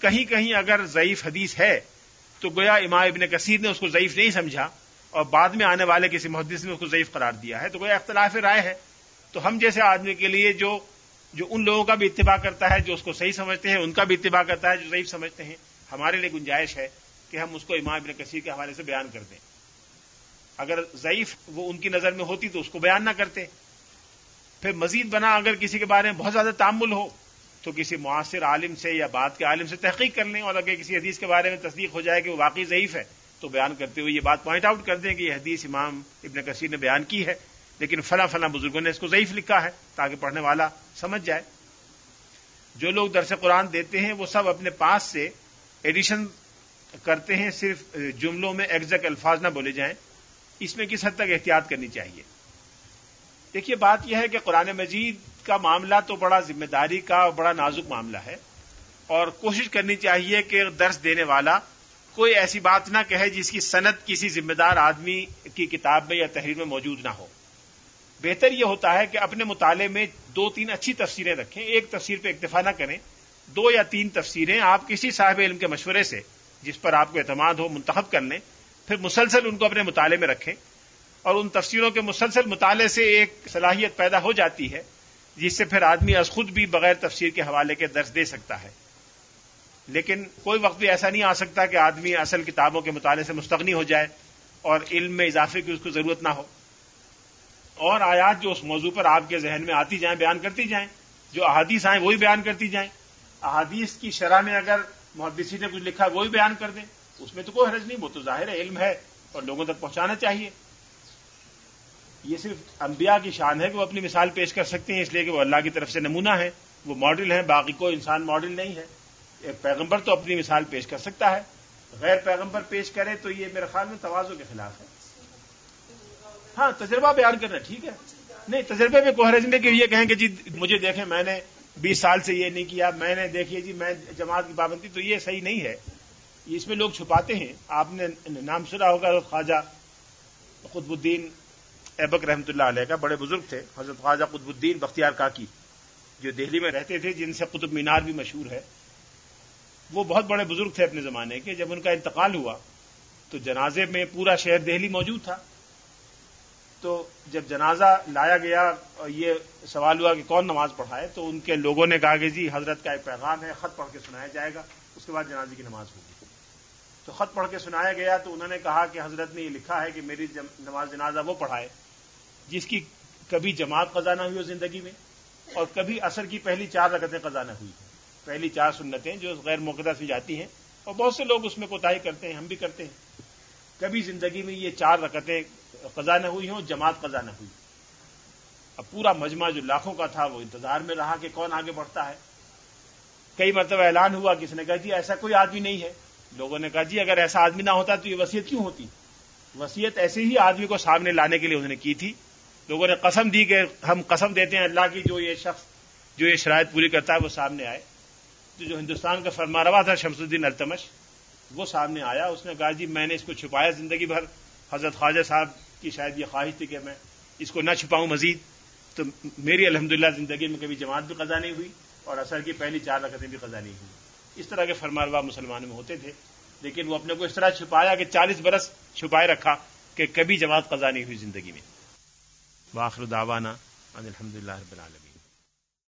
کہیں کہیں اگر ضعیف حدیث ہے، تو گویا امام ابن کثیر نے اس کو ضعیف نہیں سمجھا، اور بعد میں آنے والے کسی محدث نے اس کو ضعیف قرار دیا ہے، تو گویا اختلاف رائے ہے۔ تو ہم جیسے آدمی کے لیے جو جو ان لوگوں کا بھی اتباع کرتا ہے، جو اس کو صحیح سمجھتے ہیں، ان کا بھی اتباع کرتا ہے، جو ضعیف سمجھتے ہیں، ہمارے لیے گنجائش ہے کہ ہم اس کو امام ابن کثیر کے حوالے سے بیان کر دیں۔ اگر ضعیف وہ ان کی نظر میں ہوتی تو اس کو بیان نہ کرتے۔ پھر مزید بنا اگر کسی کے بارے میں بہت زیادہ تعمل ہو تو کسی معاصر عالم سے یا بعد کے عالم سے تحقیق کر لیں اور اگر کسی حدیث کے بارے میں تصدیق ہو جائے کہ وہ واقعی ضعیف ہے، تو بیان کرتے ہوئے یہ بات پوائنٹ آؤٹ کر دیں کہ یہ حدیث امام ابن کثیر نے بیان کی ہے، لیکن فلاں فلاں بزرگوں نے اس کو ضعیف لکھا ہے تاکہ پڑھنے والا سمجھ جائے۔ جو لوگ درس قرآن دیتے ہیں، وہ سب اپنے پاس سے ایڈیشن کرتے ہیں، صرف جملوں میں ایگزیکٹ الفاظ نہ بولے جائیں۔ اس میں کس حد تک احتیاط کرنی چاہیے؟ دیکھیے، بات یہ ہے کہ قرآن مجید کا معاملہ تو بڑا ذمہ داری کا اور بڑا نازک معاملہ ہے۔ اور کوشش کرنی چاہیے کہ درس دینے والا کوئی ایسی بات نہ کہے جس کی صنعت کسی ذمہ دار آدمی کی کتاب میں یا تحریر میں موجود نہ ہو۔ بہتر یہ ہوتا ہے کہ اپنے مطالعے میں دو تین اچھی تفسیریں رکھیں۔ ایک تفسیر پہ اکتفا نہ کریں۔ دو یا تین تفسیریں آپ کسی صاحب علم کے مشورے سے جس پر آپ کو اعتماد ہو منتخب کر لیں، پھر مسلسل ان کو اپنے مطالعے میں رکھیں۔ اور ان تفسیروں کے مسلسل مطالعے سے ایک صلاحیت پیدا ہو جاتی ہے۔ جس سے پھر آدمی از خود بھی بغیر تفسیر کے حوالے کے درس دے سکتا ہے۔ لیکن کوئی وقت بھی ایسا نہیں آ سکتا کہ آدمی اصل کتابوں کے مطالعے سے مستغنی ہو جائے اور علم میں اضافے کی اس کو ضرورت نہ ہو۔ اور آیات جو اس موضوع پر آپ کے ذہن میں آتی جائیں، بیان کرتی جائیں، جو احادیث آئیں، وہی بیان کرتی جائیں۔ احادیث کی شرح میں اگر محدثی نے کچھ لکھا وہی بیان کر دیں۔ اس میں تو کوئی حرج نہیں، وہ تو ظاہر ہے، علم ہے اور لوگوں تک پہنچانا چاہیے۔ یہ صرف انبیاء کی شان ہے کہ وہ اپنی مثال پیش کر سکتے ہیں، اس لیے کہ وہ اللہ کی طرف سے نمونہ ہے، وہ ماڈل ہے باقی کوئی انسان ماڈل نہیں ہے۔ ایک پیغمبر تو اپنی مثال پیش کر سکتا ہے۔ غیر پیغمبر پیش کرے تو یہ میرے خیال میں توازوں کے خلاف ہے۔ ہاں تجربہ بیان کرنا ٹھیک ہے۔ نہیں، تجربے میں کوہرج میں کہ یہ کہیں کہ جی مجھے دیکھیں، میں نے بیس سال سے یہ نہیں کیا، میں نے دیکھیے جی میں جماعت کی پابندی، تو یہ صحیح نہیں ہے۔ اس میں لوگ چھپاتے ہیں۔ آپ نے نام سنا ہوگا، خواجہ قطب الدین ایبک رحمۃ اللہ علیہ کا، بڑے بزرگ تھے، حضرت خواجہ قطب الدین بختیار کاکی، جو دہلی میں رہتے تھے، جن سے قطب مینار بھی مشہور ہے۔ وہ بہت بڑے بزرگ تھے اپنے زمانے کے۔ جب ان کا انتقال ہوا، تو جنازے میں پورا شہر دہلی موجود تھا۔ تو جب جنازہ لایا گیا اور یہ سوال ہوا کہ کون نماز پڑھائے، تو ان کے لوگوں نے کہا کہ جی حضرت کا ایک پیغام ہے، خط پڑھ کے سنایا جائے گا۔ اس کے بعد جنازے کی نماز ہوگی۔ تو خط پڑھ کے سنایا گیا، تو انہوں نے کہا کہ حضرت نے یہ لکھا ہے کہ میری نماز جنازہ وہ پڑھائے۔ جس کی کبھی جماعت قضا نہ ہوئی ہو زندگی میں، اور کبھی اثر کی پہلی چار رکتیں قضا نہ ہوئی۔ پہلی چار سنتیں جو غیر موقع سے جاتی ہیں، اور بہت سے لوگ اس میں کوتاہی کرتے ہیں، ہم بھی کرتے ہیں۔ کبھی زندگی میں یہ چار رکتیں قضا نہ ہوئی ہوں، جماعت قضا نہ ہوئی۔ اب پورا مجمع جو لاکھوں کا تھا، وہ انتظار میں رہا کہ کون آگے بڑھتا ہے۔ کئی مرتبہ اعلان ہوا، کسی نے کہا جی ایسا کوئی آدمی نہیں ہے۔ لوگوں نے کہا جی اگر ایسا آدمی نہ ہوتا تو یہ وصیت کیوں ہوتی؟ وصیت ایسے ہی آدمی کو سامنے لانے کے لیے انہوں نے کی تھی۔ لوگوں نے قسم دی کہ ہم قسم دیتے ہیں اللہ کی جو یہ شخص جو یہ شرائط پوری کرتا ہے وہ سامنے آئے۔ تو جو ہندوستان کا فرما روا تھا شمس الدین التمش، وہ سامنے آیا۔ اس نے کہا جی میں نے اس کو چھپایا زندگی بھر۔ حضرت خواجہ صاحب کی شاید یہ خواہش تھی کہ میں اس کو نہ چھپاؤں مزید۔ تو میری الحمدللہ زندگی میں کبھی جماعت بھی قضا نہیں ہوئی اور اثر کی پہلی چار رکعتیں بھی قضا نہیں ہوئی۔ اس طرح کے فرماروا مسلمانوں میں ہوتے تھے۔ لیکن وہ اپنے کو اس طرح چھپایا کہ چالیس برس چھپائے رکھا کہ کبھی جماعت قضا نہیں ہوئی زندگی میں۔ واخر داوانا الحمد للہ رب العالمین